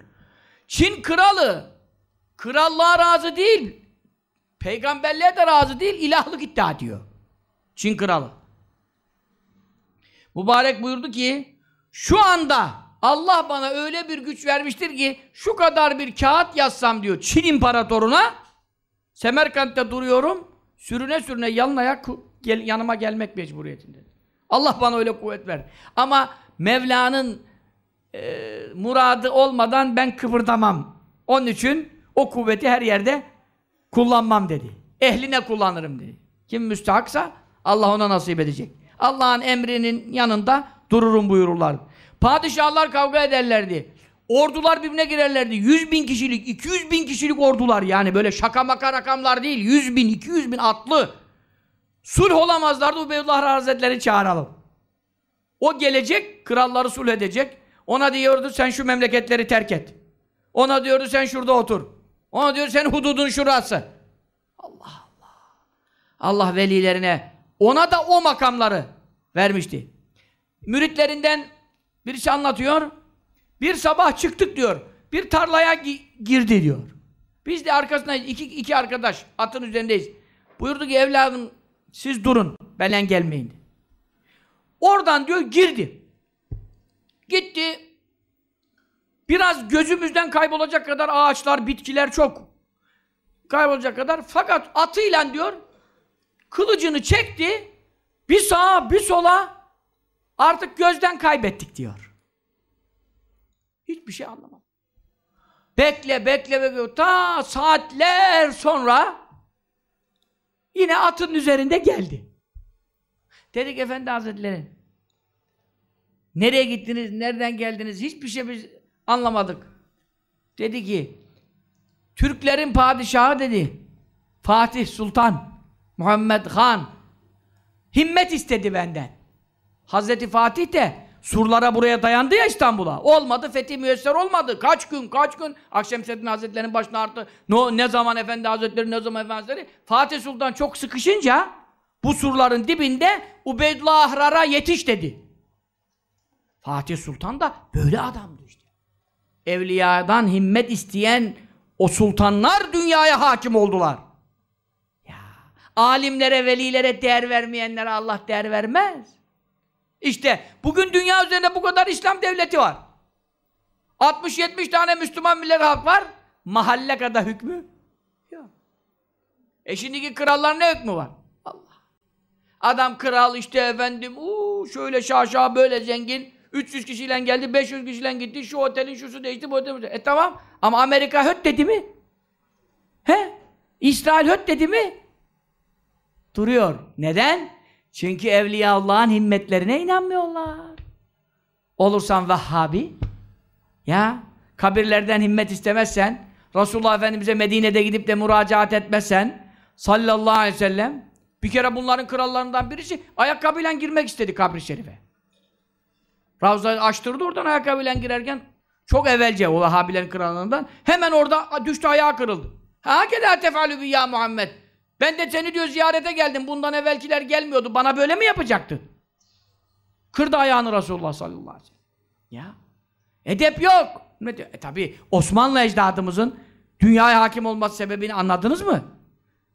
[SPEAKER 2] Çin kralı krallığa razı değil. Peygamberliğe de razı değil, ilahlık iddia ediyor. Çin kralı. Mübarek buyurdu ki şu anda Allah bana öyle bir güç vermiştir ki şu kadar bir kağıt yazsam diyor Çin imparatoruna Semerkant'ta duruyorum sürüne sürüne yalın ayak gel, yanıma gelmek mecburiyetinde. Allah bana öyle kuvvet ver. Ama Mevla'nın e, muradı olmadan ben kıpırdamam. Onun için o kuvveti her yerde kullanmam dedi. Ehline kullanırım dedi. Kim müstahaksa Allah ona nasip edecek. Allah'ın emrinin yanında dururum buyururlar. Padişahlar kavga ederlerdi. Ordular birbirine girerlerdi. 100 bin kişilik, 200 bin kişilik ordular yani böyle şaka maka rakamlar değil. 100 bin, 200 bin atlı. Sulh olamazlardı Ubeydullah Hazretleri çağıralım. O gelecek, kralları sulh edecek. Ona diyordu sen şu memleketleri terk et. Ona diyordu sen şurada otur. Ona diyor sen hududun şurası. Allah Allah. Allah velilerine ona da o makamları vermişti. Müritlerinden birisi anlatıyor. Bir sabah çıktık diyor. Bir tarlaya gi girdi diyor. Biz de arkasındayız. İki, iki arkadaş atın üzerindeyiz. Buyurdu ki evladım siz durun. Benden gelmeyin. Oradan diyor girdi. Gitti. Biraz gözümüzden kaybolacak kadar ağaçlar, bitkiler çok kaybolacak kadar. Fakat atıyla diyor kılıcını çekti. Bir sağa bir sola artık gözden kaybettik diyor. Hiçbir şey anlamadım. Bekle, bekle, bekle. Ta saatler sonra yine atın üzerinde geldi. Dedik Efendi Hazretleri nereye gittiniz, nereden geldiniz hiçbir şey biz anlamadık. Dedi ki Türklerin padişahı dedi Fatih Sultan Muhammed Han himmet istedi benden. Hazreti Fatih de surlara buraya dayandı ya İstanbul'a. Olmadı, fethi müyesser olmadı. Kaç gün, kaç gün Akşemseddin Hazretleri'nin başına arttı. No, ne zaman Efendi Hazretleri, ne zaman Efendi. Fatih Sultan çok sıkışınca bu surların dibinde Ubeydullah Ahrar'a yetiş dedi. Fatih Sultan da böyle adamdı işte. Evliyadan himmet isteyen o sultanlar dünyaya hakim oldular. Ya, alimlere, velilere değer vermeyenlere Allah değer vermez. İşte bugün dünya üzerinde bu kadar İslam devleti var. 60-70 tane Müslüman millet halk var. Mahalle kadar hükmü yok. E şimdiki krallar ne hükmü var? Allah. Adam kral işte efendim uu, şöyle şaşa böyle zengin 300 kişiyle geldi 500 kişiyle gitti şu otelin şusu değişti bu otelin E tamam ama Amerika höt dedi mi? He? İsrail höt dedi mi? Duruyor. Neden? Çünkü Evliya Allah'ın himmetlerine inanmıyorlar. Olursan Vehhabi, ya kabirlerden himmet istemezsen, Resulullah Efendimiz'e Medine'de gidip de müracaat etmezsen, sallallahu aleyhi ve sellem, bir kere bunların krallarından birisi ayakkabıyla girmek istedi kabri şerife. Ravza'yı açtırdı oradan ayakkabıyla girerken, çok evvelce o Vehhabilerin krallığından, hemen orada düştü ayağı kırıldı. Hakeda tefalü ya Muhammed. Ben de seni diyor ziyarete geldim. Bundan evvelkiler gelmiyordu. Bana böyle mi yapacaktı? Kırdı ayağını Resulullah sallallahu aleyhi ve sellem. Ya. Edep yok. E tabi Osmanlı ecdadımızın dünyaya hakim olması sebebini anladınız mı?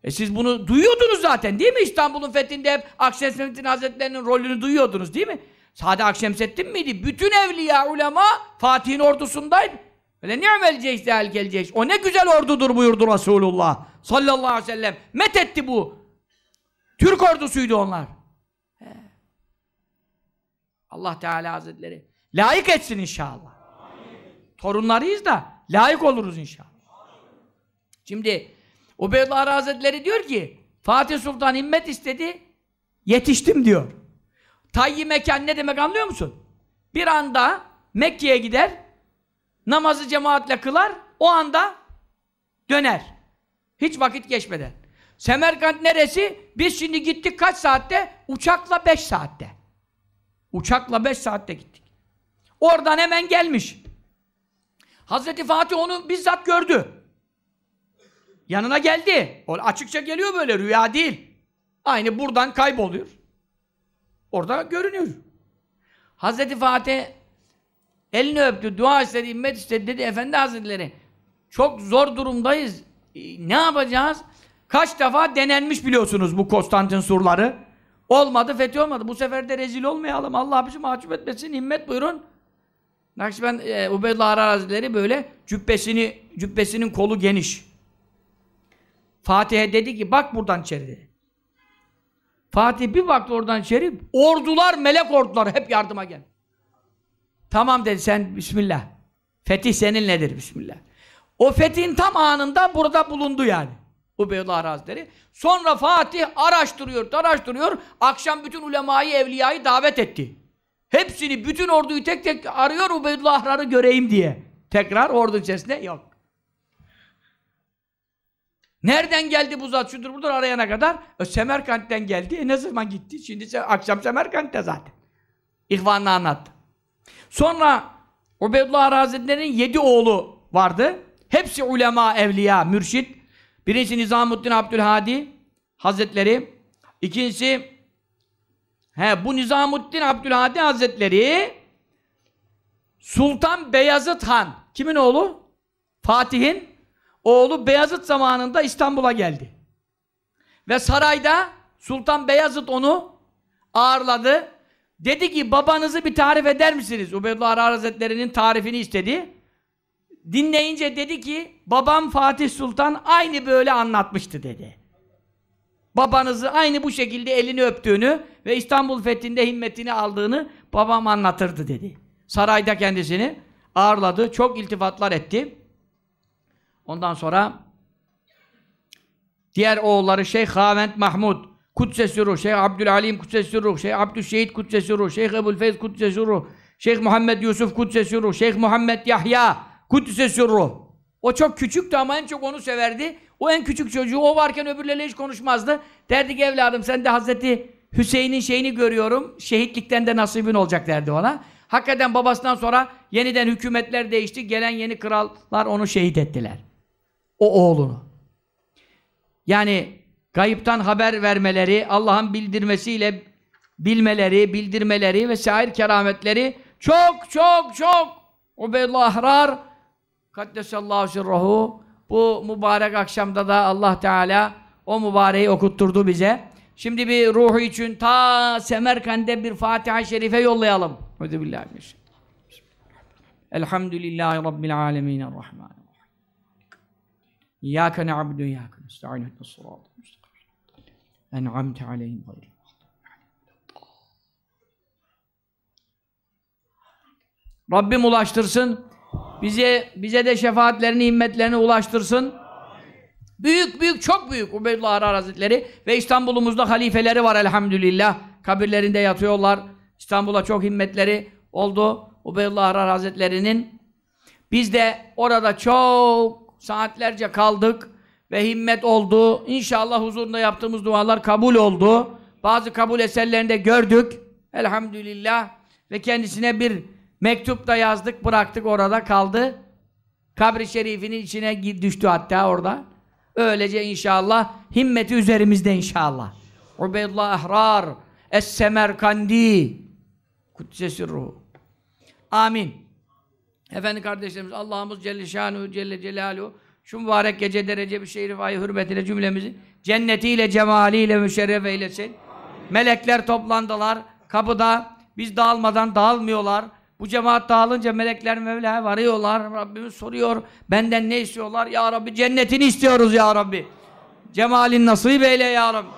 [SPEAKER 2] E siz bunu duyuyordunuz zaten değil mi? İstanbul'un fethinde hep Akşemseddin Hazretleri'nin rolünü duyuyordunuz değil mi? Sade Akşemseddin miydi? Bütün evliya, ulema Fatih'in ordusundaydı. Öyle ni'mel ceyşte el ceyş. O ne güzel ordudur buyurdu Resulullah sallallahu aleyhi ve sellem. Met etti bu. Türk ordusuydu onlar. He. Allah Teala Hazretleri layık etsin inşallah. Amin. Torunlarıyız da layık oluruz inşallah. Şimdi Ubeydullah Hazretleri diyor ki Fatih Sultan himmet istedi yetiştim diyor. Tayyi mekan ne demek anlıyor musun? Bir anda Mekke'ye gider namazı cemaatle kılar, o anda döner. Hiç vakit geçmeden. Semerkant neresi? Biz şimdi gittik kaç saatte? Uçakla beş saatte. Uçakla beş saatte gittik. Oradan hemen gelmiş. Hazreti Fatih onu bizzat gördü. Yanına geldi. O açıkça geliyor böyle, rüya değil. Aynı buradan kayboluyor. Orada görünüyor. Hazreti Fatih Elini öptü, dua istedi, immet istedi dedi Efendi Hazretleri. Çok zor durumdayız. E, ne yapacağız? Kaç defa denenmiş biliyorsunuz bu Konstantin surları. Olmadı, fethi olmadı. Bu sefer de rezil olmayalım. Allah bizi mahcup etmesin. Himmet buyurun. Nakşibend e, Ubeydullah Hazretleri böyle cübbesini, cübbesinin kolu geniş. Fatih'e dedi ki bak buradan içeri. Fatih bir baktı oradan içeri. Ordular, melek ordular hep yardıma gel. Tamam dedi sen Bismillah. Fetih seninledir Bismillah. O fethin tam anında burada bulundu yani. Ubeydullah Hazretleri. Sonra Fatih araştırıyor, araştırıyor. Akşam bütün ulemayı, evliyayı davet etti. Hepsini, bütün orduyu tek tek arıyor Ubeydullah Ahrar'ı göreyim diye. Tekrar ordu içerisinde yok. Nereden geldi bu zat şudur budur arayana kadar? E, Semerkant'ten geldi. E, ne zaman gitti? Şimdi akşam Semerkant'te zaten. İhvanına anlattı. Sonra Ubeydullah Ahrar Hazretleri'nin yedi oğlu vardı. Hepsi ulema, evliya, mürşit. Birincisi Nizamuddin Abdülhadi Hazretleri. İkincisi he, bu Nizamuddin Abdülhadi Hazretleri Sultan Beyazıt Han. Kimin oğlu? Fatih'in oğlu Beyazıt zamanında İstanbul'a geldi. Ve sarayda Sultan Beyazıt onu ağırladı. Dedi ki babanızı bir tarif eder misiniz? Ubeydullah Arar Hazretleri'nin tarifini istedi. Dinleyince dedi ki babam Fatih Sultan aynı böyle anlatmıştı dedi. Babanızı aynı bu şekilde elini öptüğünü ve İstanbul fethinde himmetini aldığını babam anlatırdı dedi. Sarayda kendisini ağırladı. Çok iltifatlar etti. Ondan sonra diğer oğulları Şeyh Havent Mahmud, Kudsesuru, Şeyh Abdülalim Kudsesuru, Şeyh Abdüşşehit Kudsesuru, Şeyh Ebu'l-Feyz Kudsesuru, Şeyh Muhammed Yusuf Kudsesuru, Şeyh Muhammed Yahya Kudsesuru. O çok küçüktü ama en çok onu severdi. O en küçük çocuğu o varken öbürleriyle hiç konuşmazdı. Derdi ki evladım sen de Hazreti Hüseyin'in şeyini görüyorum. Şehitlikten de nasibin olacak derdi ona. Hakikaten babasından sonra yeniden hükümetler değişti. Gelen yeni krallar onu şehit ettiler. O oğlunu. Yani gayıptan haber vermeleri, Allah'ın bildirmesiyle bilmeleri, bildirmeleri ve sair kerametleri çok çok çok Ubeydullah Ahrar Kaddesallahu sirruhu bu mübarek akşamda da Allah Teala o mübareği okutturdu bize. Şimdi bir ruhu için ta Semerkand'e bir Fatiha-i Şerife yollayalım. Hadi billahi Elhamdülillahi Rabbil alemin Errahman. İyyâke na'budu ve iyyâke nesta'in müstakim. En'amte aleyhim gayril Rabbim ulaştırsın. Bize bize de şefaatlerini, himmetlerini ulaştırsın. Büyük büyük çok büyük Ubeydullah Arar Hazretleri ve İstanbul'umuzda halifeleri var elhamdülillah. Kabirlerinde yatıyorlar. İstanbul'a çok himmetleri oldu. Ubeydullah Arar Hazretleri'nin. Biz de orada çok saatlerce kaldık ve himmet oldu. İnşallah huzurunda yaptığımız dualar kabul oldu. Bazı kabul eserlerini de gördük. Elhamdülillah. Ve kendisine bir mektup da yazdık, bıraktık orada kaldı. Kabri şerifinin içine düştü hatta orada. Öylece inşallah himmeti üzerimizde inşallah. Ubeydullah Ahrar Es-Semerkandi Kuddise ruhu. Amin. Efendi kardeşlerimiz Allah'ımız Celle Şanuhu Celle Celaluhu şu mübarek gece derece bir şerif ayı hürmetine cümlemizi cennetiyle cemaliyle müşerref eylesin. Melekler toplandılar kapıda biz dağılmadan dağılmıyorlar. Bu cemaat dağılınca melekler Mevla'ya varıyorlar. Rabbimiz soruyor. Benden ne istiyorlar? Ya Rabbi cennetini istiyoruz ya Rabbi. Cemalin nasip eyle ya Rabbi.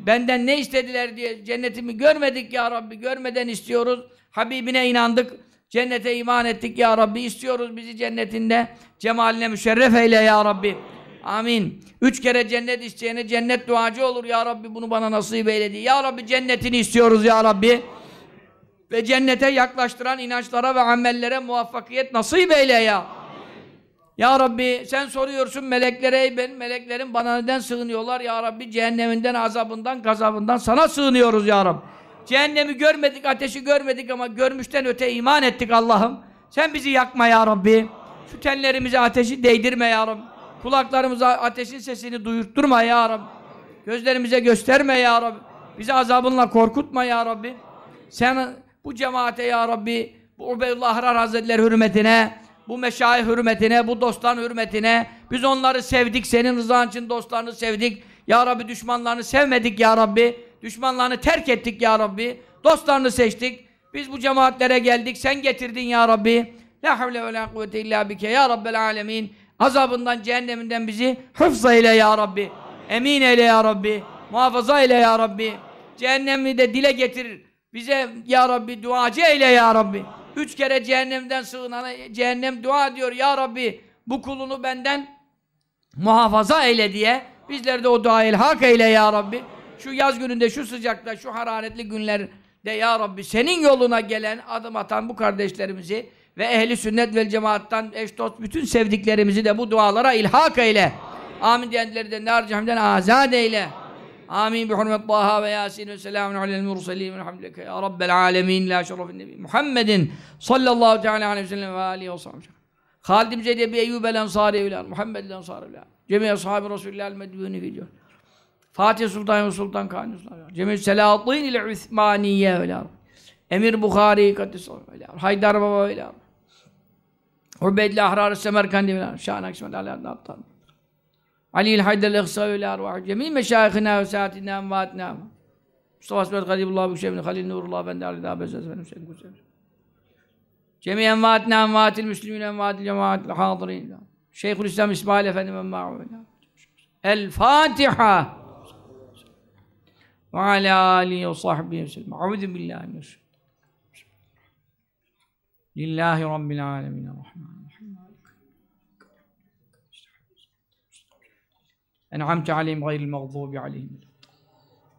[SPEAKER 2] Benden ne istediler diye cennetimi görmedik ya Rabbi. Görmeden istiyoruz. Habibine inandık. Cennete iman ettik ya Rabbi. İstiyoruz bizi cennetinde. Cemaline müşerref eyle ya Rabbi. Amin. Üç kere cennet isteyene cennet duacı olur ya Rabbi. Bunu bana nasip eyledi. Ya Rabbi cennetini istiyoruz ya Rabbi ve cennete yaklaştıran inançlara ve amellere muvaffakiyet nasip eyle ya. Ya Rabbi sen soruyorsun meleklere ey ben meleklerin bana neden sığınıyorlar ya Rabbi cehenneminden azabından gazabından sana sığınıyoruz ya Rabbi. Cehennemi görmedik ateşi görmedik ama görmüşten öte iman ettik Allah'ım. Sen bizi yakma ya Rabbi. Şu tenlerimize ateşi değdirme ya Rabbi. Kulaklarımıza ateşin sesini duyurtturma ya Rabbi. Gözlerimize gösterme ya Rabbi. Bizi azabınla korkutma ya Rabbi. Sen bu cemaate ya Rabbi, bu Ubeydullah Ahrar Hazretleri hürmetine, bu meşayih hürmetine, bu dostların hürmetine, biz onları sevdik, senin rızan için dostlarını sevdik. Ya Rabbi düşmanlarını sevmedik ya Rabbi. Düşmanlarını terk ettik ya Rabbi. Dostlarını seçtik. Biz bu cemaatlere geldik, sen getirdin ya Rabbi. La havle ve la kuvvete illa bike ya Rabbel alemin. Azabından, cehenneminden bizi hıfz eyle ya Rabbi. Emin eyle ya Rabbi. Muhafaza eyle ya Rabbi. Cehennemi de dile getir. Bize ya Rabbi duacı eyle ya Rabbi. Üç kere cehennemden sığınana cehennem dua diyor ya Rabbi. Bu kulunu benden muhafaza eyle diye. Bizler de o duayı hak eyle ya Rabbi. Şu yaz gününde, şu sıcakta, şu hararetli günler de ya Rabbi senin yoluna gelen adım atan bu kardeşlerimizi ve ehli sünnet vel cemaattan eş dost bütün sevdiklerimizi de bu dualara ilhak eyle. Amin diyenleri de nar cehennemden azad eyle. Amin bi hurmet Taha ve Yasin ve selamun alel murselin ve elhamdülillah ya rabbel alemin la şerefin nebi Muhammedin sallallahu teala aleyhi ve sellem ve alihi ve sahbihi. Halid bin Zeyd Ebi Eyyub el Ensari evler, Muhammed el Ensari evler. Cemi ashabi Resulullah el medbuni gidiyor. Fatih Sultan ve Sultan Kanuni Sultan. Cemi Selahattin ile Üthmaniye evler. Emir Bukhari Kaddis evler. Haydar Baba evler. Ubeydli Ahrar Semerkandi evler. Şah Nakşimen Aleyhi Abdal. Ali el Haydar el Eksa evler. Ve cemi meşayihina ve saatina emvatina. Mustafa Sibet Kadibullah Bükşevni Halil Nurullah Ben de Ali Dağ Bezez Benim Seyyid Kuseyir. Cemi envaatine envaatil müslümin envaatil cemaatil hadirin. Şeyhülislam İsmail Efendi ve. El Fatiha. Ve ala alihi ve sahbihi ve sellem. Euzu billahi mineşşeytanirracim. Lillahi rabbil alamin. Rahmanirrahim. En'amte aleyhim gayril mağdubi aleyhim.